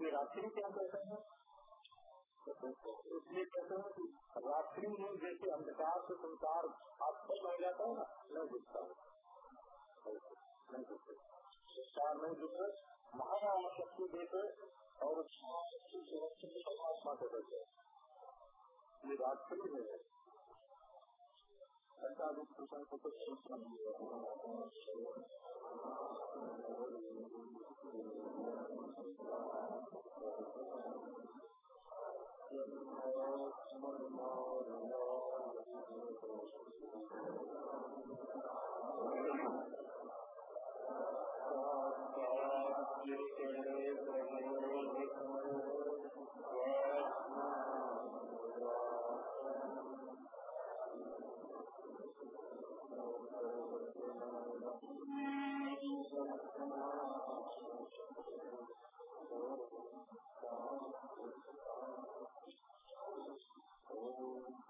ये रात्रि क्या कहते हैं? इसलिए कहते हैं कि रात्रि में जैसे अंधकार से संसार आत्मक हो जाता है ना नहीं दिखता दिखते संसार नहीं दिखते शक्ति देते और परमात्मा को देते ये रात्रि में ऐसा भी प्रकार को कुछ सूचना पूजा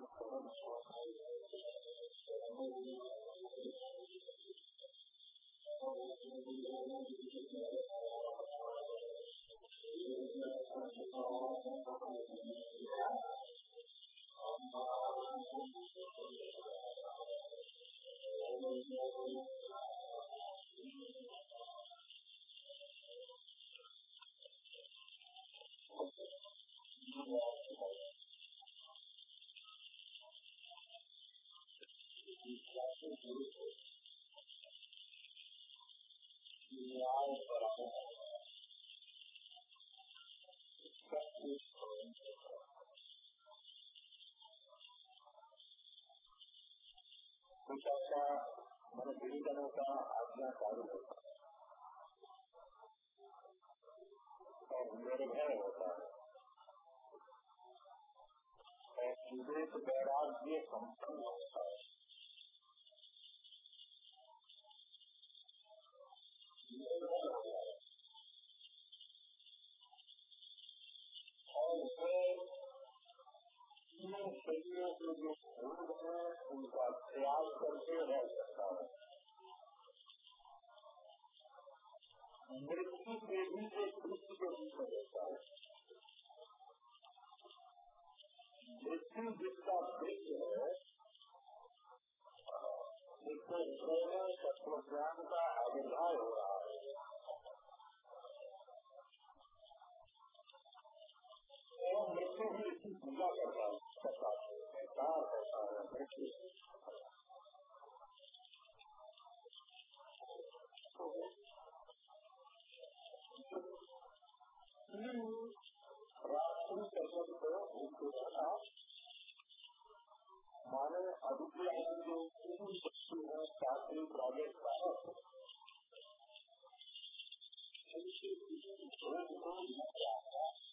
का मन गुरुजनों का आज्ञा चालू होता है और निर्भय होता है और विवेक वैराग्य संपन्न होता है निर्भय होता है और शरीरों के जो भूल है उनका त्याग करके रह सकता है मृत्यु के भी एक मृत्यु के रूप में रहता है मृत्यु जिसका वृक्ष है जिससे हृदय में तत्व ज्ञान का आविर्भाव हो रहा है मृत्यु भी इसकी पूजा करता है है संसार करता है मृत्यु राष्ट्रीय कर्तव्य को उनको रखा माने शक्ति है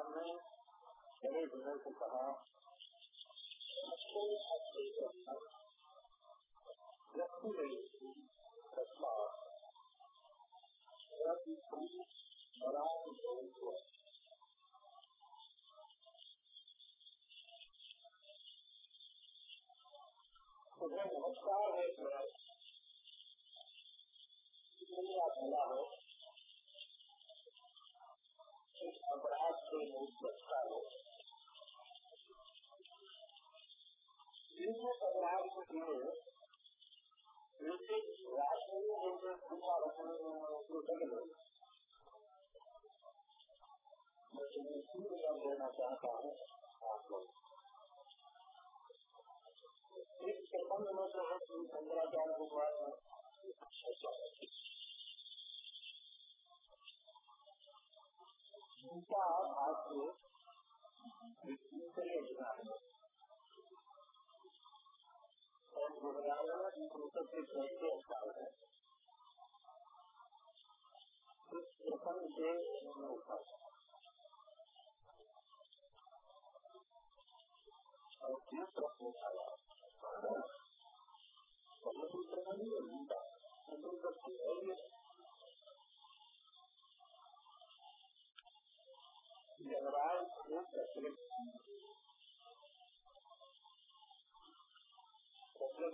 और अपराध से मुक्त हो नहीं रखा संस्कार है भला हो इस अपराध से मुक्त हो इनमें अपराध के लिए राष्ट्रीय मैं देना चाहता हूँ आप एक प्रबंध में जो है शंकराचार्य भाष्य दूसरे अभिधान है और गुजरात सबसे कैसे है इस प्रसंग से उन्होंने और क्यों प्रश्न उठाया सूत्र नहीं है गीता जनराज एक दशरथ सबसे देखो सबसे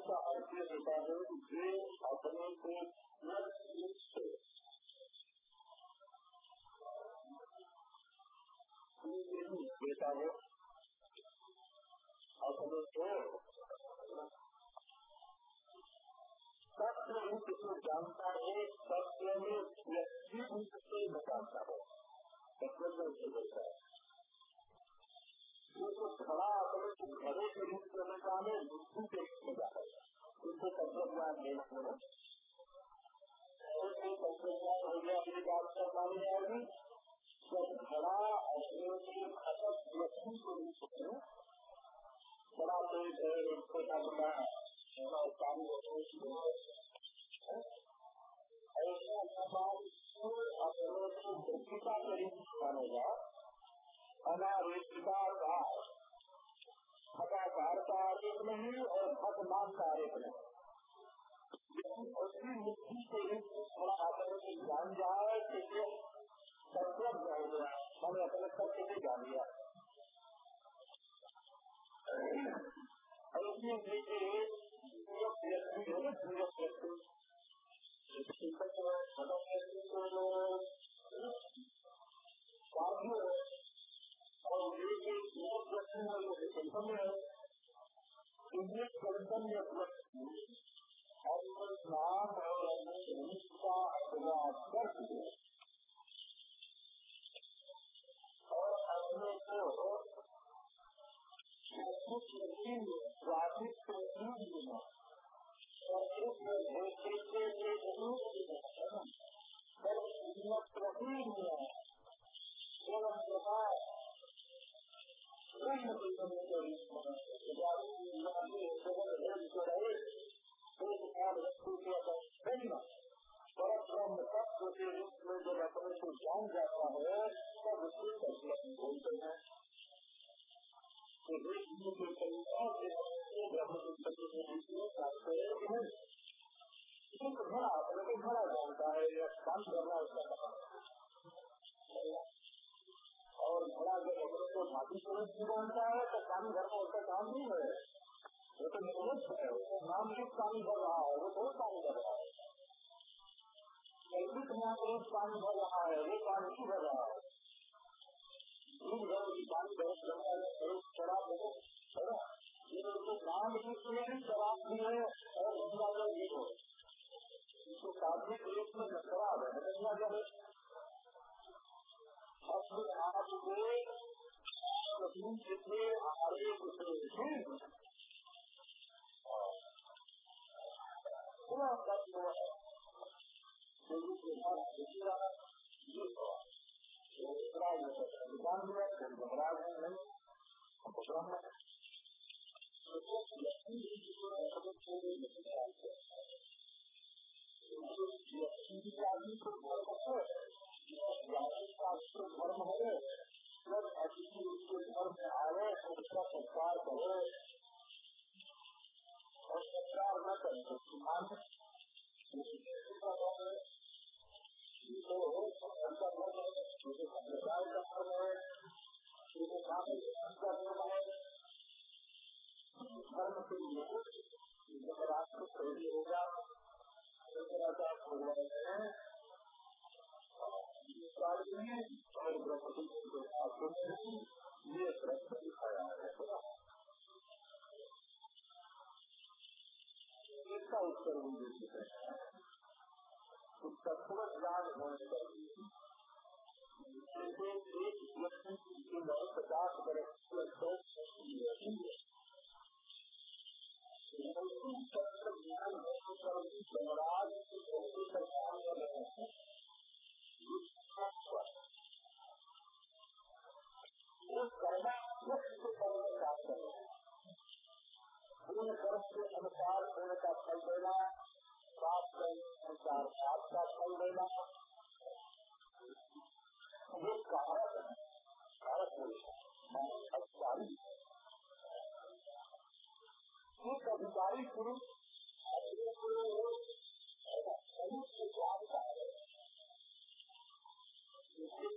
का अर्थ ये होता है कि अपने को देता है अपने को सत्य रूप से जानता है सत्य में व्यक्ति रूप से बताता है। सत्य बोलता है। जो खड़ा अपने घरों के रूप में जाने बुद्धि के रूप में जाता है। उनको तत्व ज्ञान देना तत्वज्ञान हो गया, अपनी बात कर जब अपने व्यक्ति को बड़ा पेट है छोटा बड़ा को दृष्टिता करीब मानेगा अनारेखिता का हताकार का आरोप नहीं और भगवान का आरोप नहीं उसकी मुक्ति के लिए के जान जाए कि ये संकल्प गया मैंने अपने सत्य से जान लिया और उसमें देखिए व्यक्ति है ना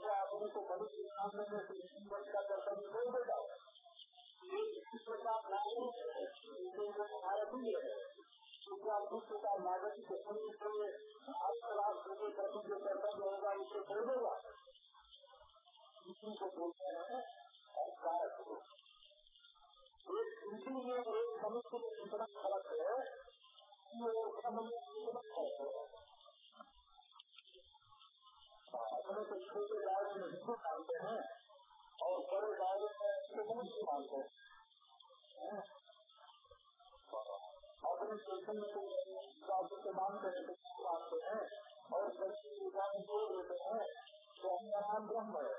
क्या अपने को मनुष्य मानने में हिंदू का कर्तव्य नहीं दूसरा विश्व का नागरिक के समुद्र राष्ट्र के प्रति जो कर्तव्य होगा, उसे छोड़ देगा। इसी को बोलते हैं कारक एक हिंदू में एक मनुष्य में इतना फ़र्क है कि वो उसका मनुष्य इतना फ़र्क है। अपने को छोटे दायरे में हिंदू मानते हैं और बड़े दायरे में मनुष्य मानते हैं। अपने स्टेशन को राज्य से मानते हैं मानते हैं और बच्चे में जोड़ देते हैं तो हमारा नाम ब्रह्म है।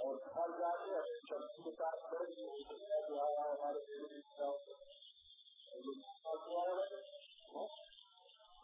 और घर जाके के साथ हमारे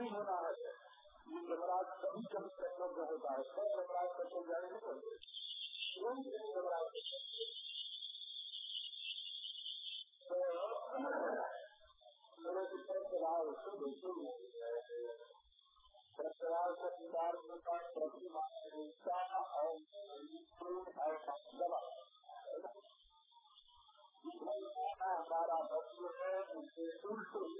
नहीं होना है ये जमराज कभी कभी कर्तव्य होता है सब जमराज कर्तव्य जारी नहीं करते कोई भी नहीं जमराज मेरे पिता चलाओ उसको बिल्कुल सरकार का विचार होता प्रतिमा हिंसा और क्रोध और दवा हमारा भक्त है उनके उल्ट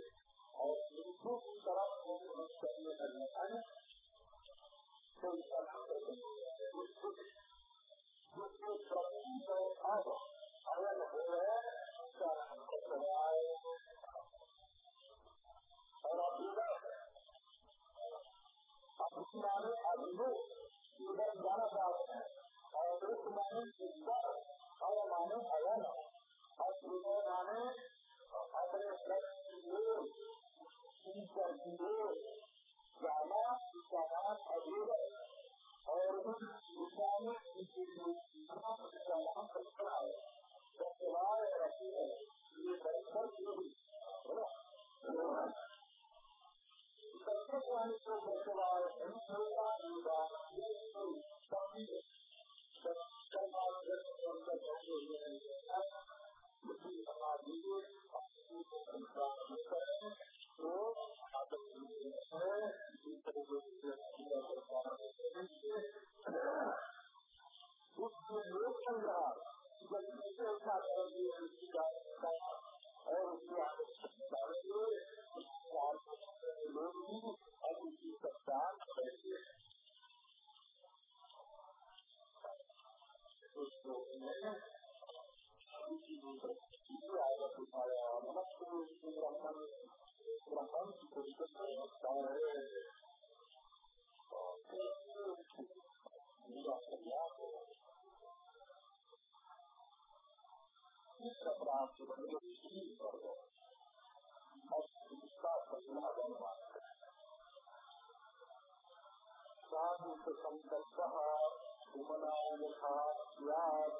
साधु संकल्प सुमना यथा स्यात्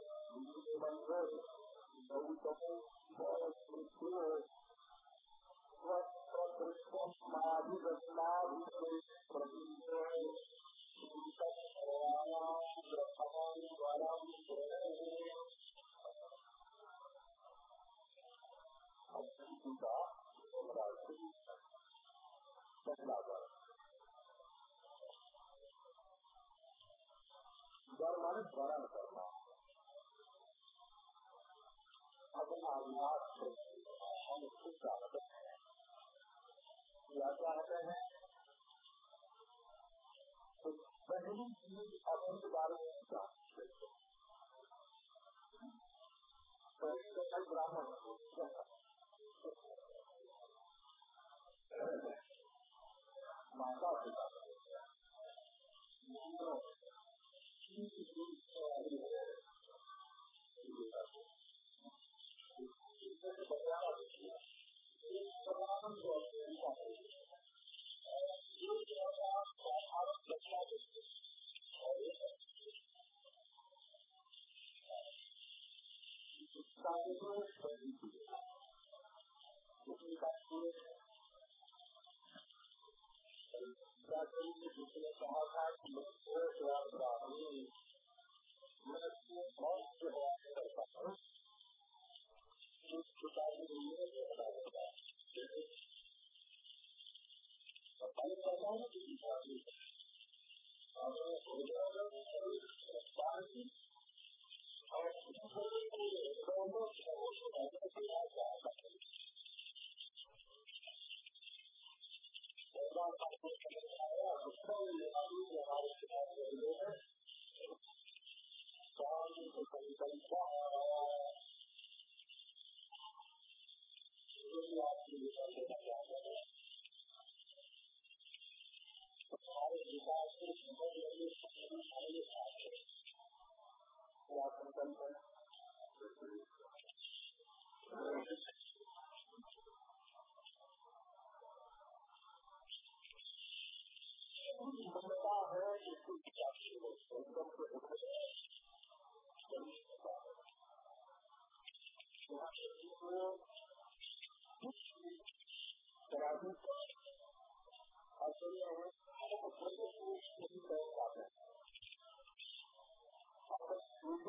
डर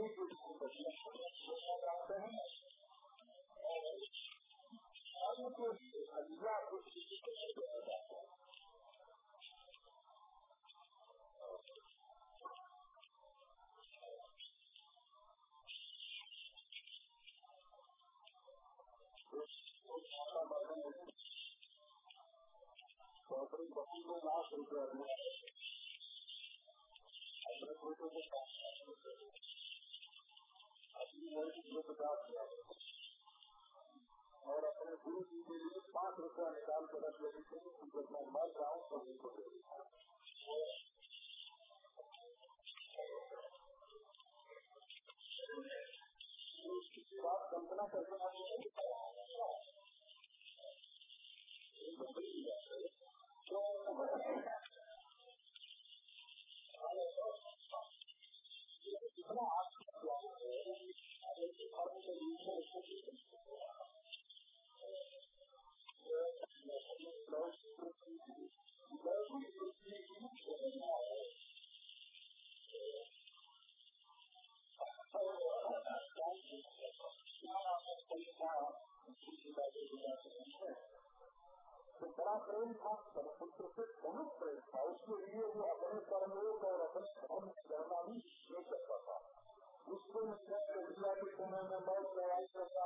muito desculpa aqui, mas foi comprar um o mesmo. Mas não consegui, mas já consegui ter sido Sobre o que não há sobre a minha. Sobre o que eu vou fazer. को और अपने गुरु जी के लिए पाँच रुपया निकाल कर रख लेती थी जब मैं मर जाऊँ तो उनको दे कल्पना करके बड़ा प्रेम था पुत्र से बहुत प्रेम था उसके लिए वो अपने परमलोक और अपने धर्म की गणना भी नहीं करता था उसको इंडिया के समय में बहुत लड़ाई करता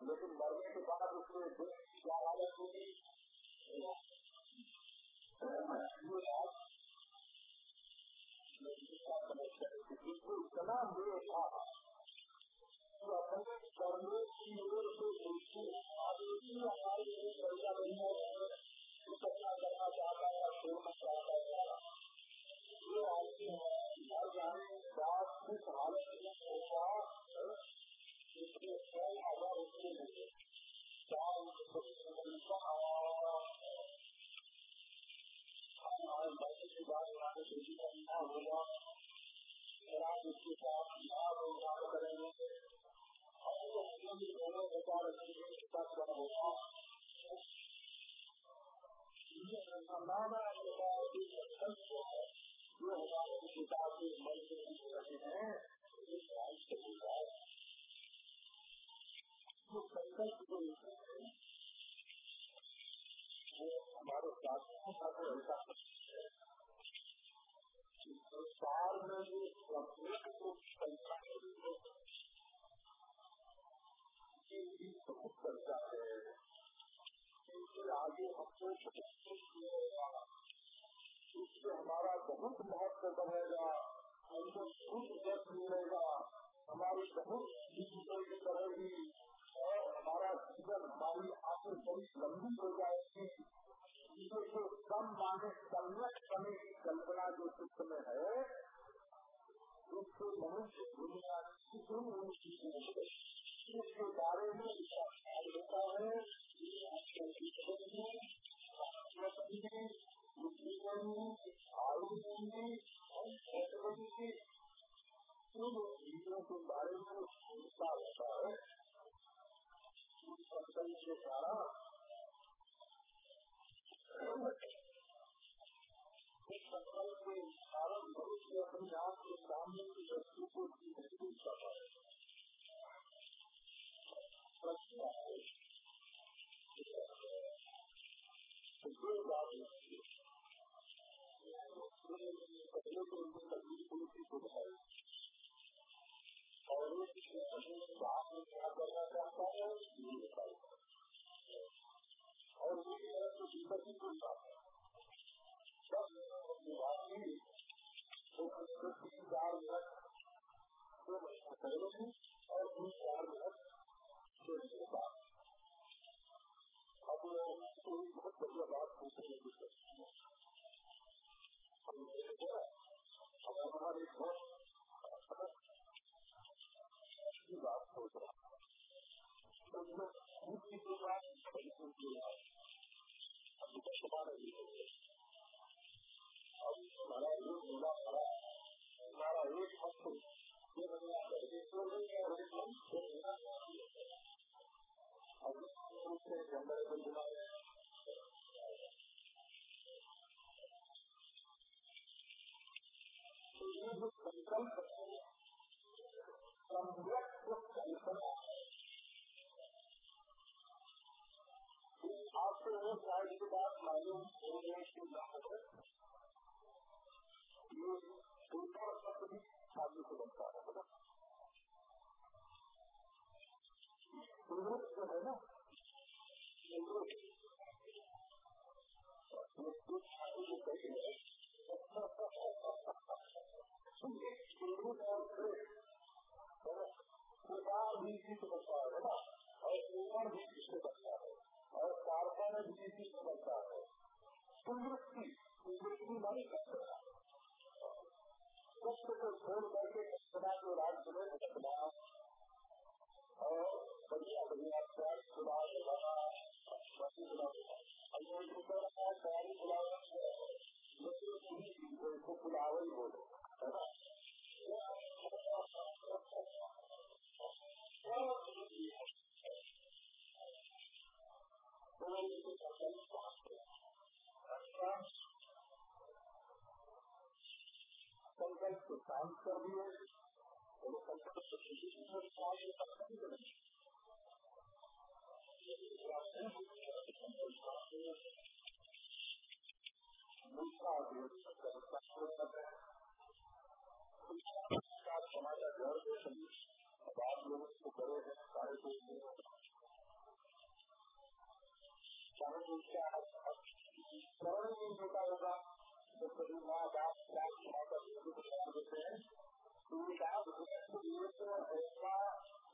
लेकिन मरने के बाद उसके क्या हालत होगी इतना मेरे था अपने परमलोक की ओर से पैसा नहीं है करना करना चाहता है छोड़ना चाहता है ये आदमी हर जाने बाद किस हालत में होगा इसलिए कई हज़ार रुपये मिले चार बैठक के बाद यहाँ पे करना होगा शराब इसके साथ विवाह करेंगे दोनों बचा रखेंगे इसका क्या होगा जो हमारे पिता के मन से रहे हैं जो संकल्प जो हमारे शास्त्रों का तो ऐसा संसार में जो प्रत्येक को बहुत चर्चा है इससे आगे हमको इससे हमारा बहुत महत्व बढ़ेगा, हमको खुद दर्द मिलेगा। हमारी बहुत ज़िंदगी बढ़ेगी और हमारा जीवन हमारी आगे बड़ी लंबी हो जाएगी। इसे जो कम माने सम्यक समय की कल्पना जो चित्त में है, उससे मनुष्य दुनिया की इसके बारे में होता है सारे को चाहे उसका नहीं होता होगा तो कभी माँ बाप देते हैं ऐसा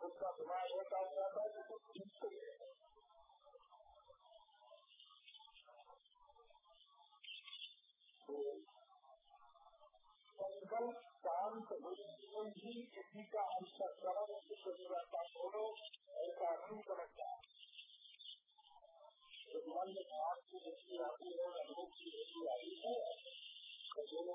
उसका दिमाग होता जाता है तो ठीक से संकल्प शांत होने ही किसी का अंतकरण रहता हो ऐसा नहीं समझता मन में भाव की दृष्टि आती है अनुभव की दृष्टि आई है दोनों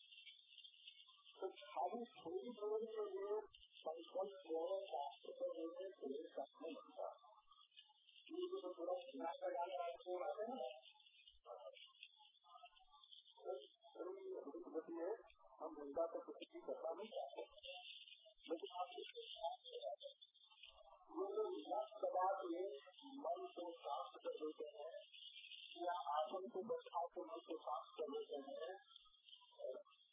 खाली थोड़ी देर के लिए संकल्प को प्राप्त करने में कोई कष्ट नहीं होता थोड़ा सुना कर डाले आपको आते हैं है हम उनका तो कुछ भी करना नहीं चाहते लेकिन आप ये लोग बात ये मन को शांत कर देते हैं या आसन को बैठा के मन को शांत कर देते हैं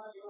करवाने को शांत कर देते हैं या कहते हैं कि हमारा पास हो जाएगा तो ऐसा कहते हैं तो बैठो हम अपने संकल्प को तुम्हारा मन शांत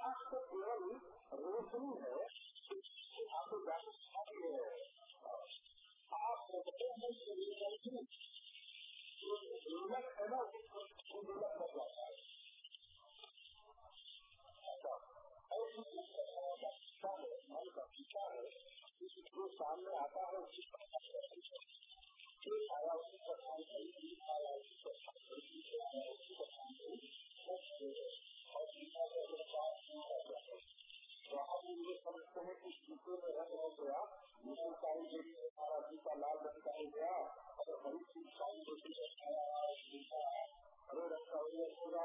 हो जाएगा आँख तो केवल रोशनी है आपको जानकारी है आप दुर्लभ है ना दुर्लभ हो जाता है मन का पीछा है जो सामने आता है उसकी आया उसकी पहचान करी आया उसकी पहचान करी आया उसकी पहचान करी और गीता के अनुसार वहाँ भी ये समझते हैं कि गीते में रंग हो गया मुसल सारी देवी में सारा गीता लाल रंग का हो गया और हरी सिंह सारी देवी में हरे रंग का हो गया पूरा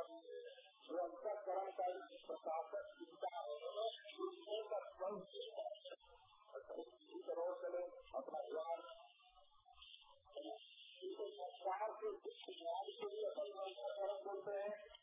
जो अंतकरण का प्रशासक चिंता है का स्वयं तरह चले अपना ज्ञान संस्कार के ज्ञान के लिए अपन अंतकरण बोलते हैं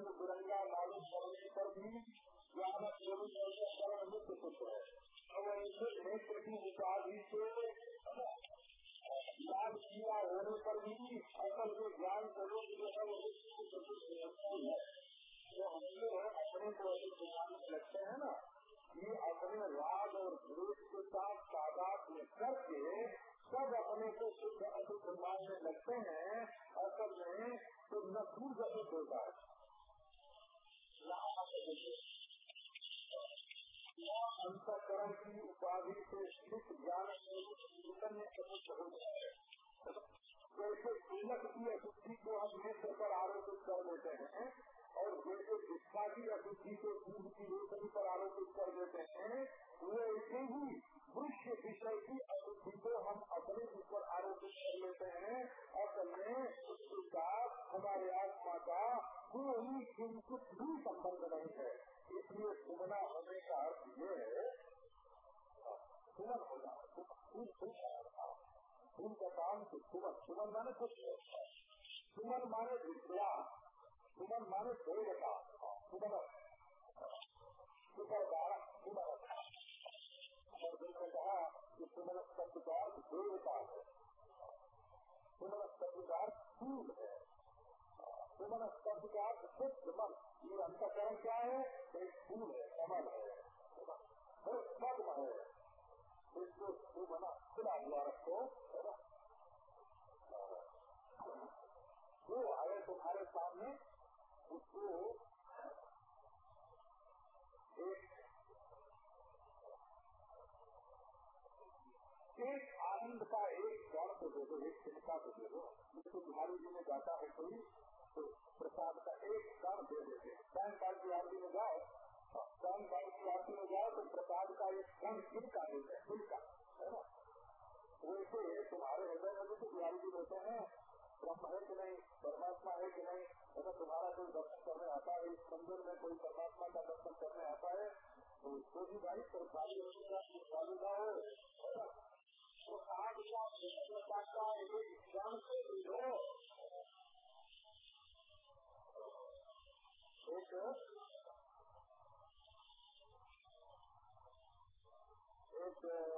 ஒன்று कोई किंचित भी संबंध नहीं है। इसलिए सुमना होने का अर्थ ये है सुमन होना उनका काम से सुमन सुमन माने कुछ सुमन माने विद्या सुमन माने देवता सुमन सुपर सुमन और देखने कहा कि सुमन शब्द का देवता है। सुमन शब्द का फूल है सुमन शब्द का शुद्ध मन। ये अंतकरण क्या है? एक फूल है कमल है। पद्म है। इसको सुमना खुला हुआ रखो, है ना? आए तुम्हारे सामने, उसको एक एक आनंद का एक गौर को दे दो, एक चिंता को दे दो। जिसको बिहारी जी में जाता है, कोई आपको प्रसाद का एक दाम दे देते हैं। टाइम की आरती में जाओ टाइम काल की आरती में जाओ तो प्रसाद का एक कम छिलका मिलता है छिलका है ना? वैसे तुम्हारे हृदय में भी तो कुछ लालची होते हैं। ब्रह्म है कि नहीं, परमात्मा है कि नहीं अगर तुम्हारा कोई दर्शन करने आता है, इस मंदिर में कोई परमात्मा का दर्शन करने आता है तो उसको भी भाई प्रसाद हो तो आज का एक क्षण से भी हो trước Thế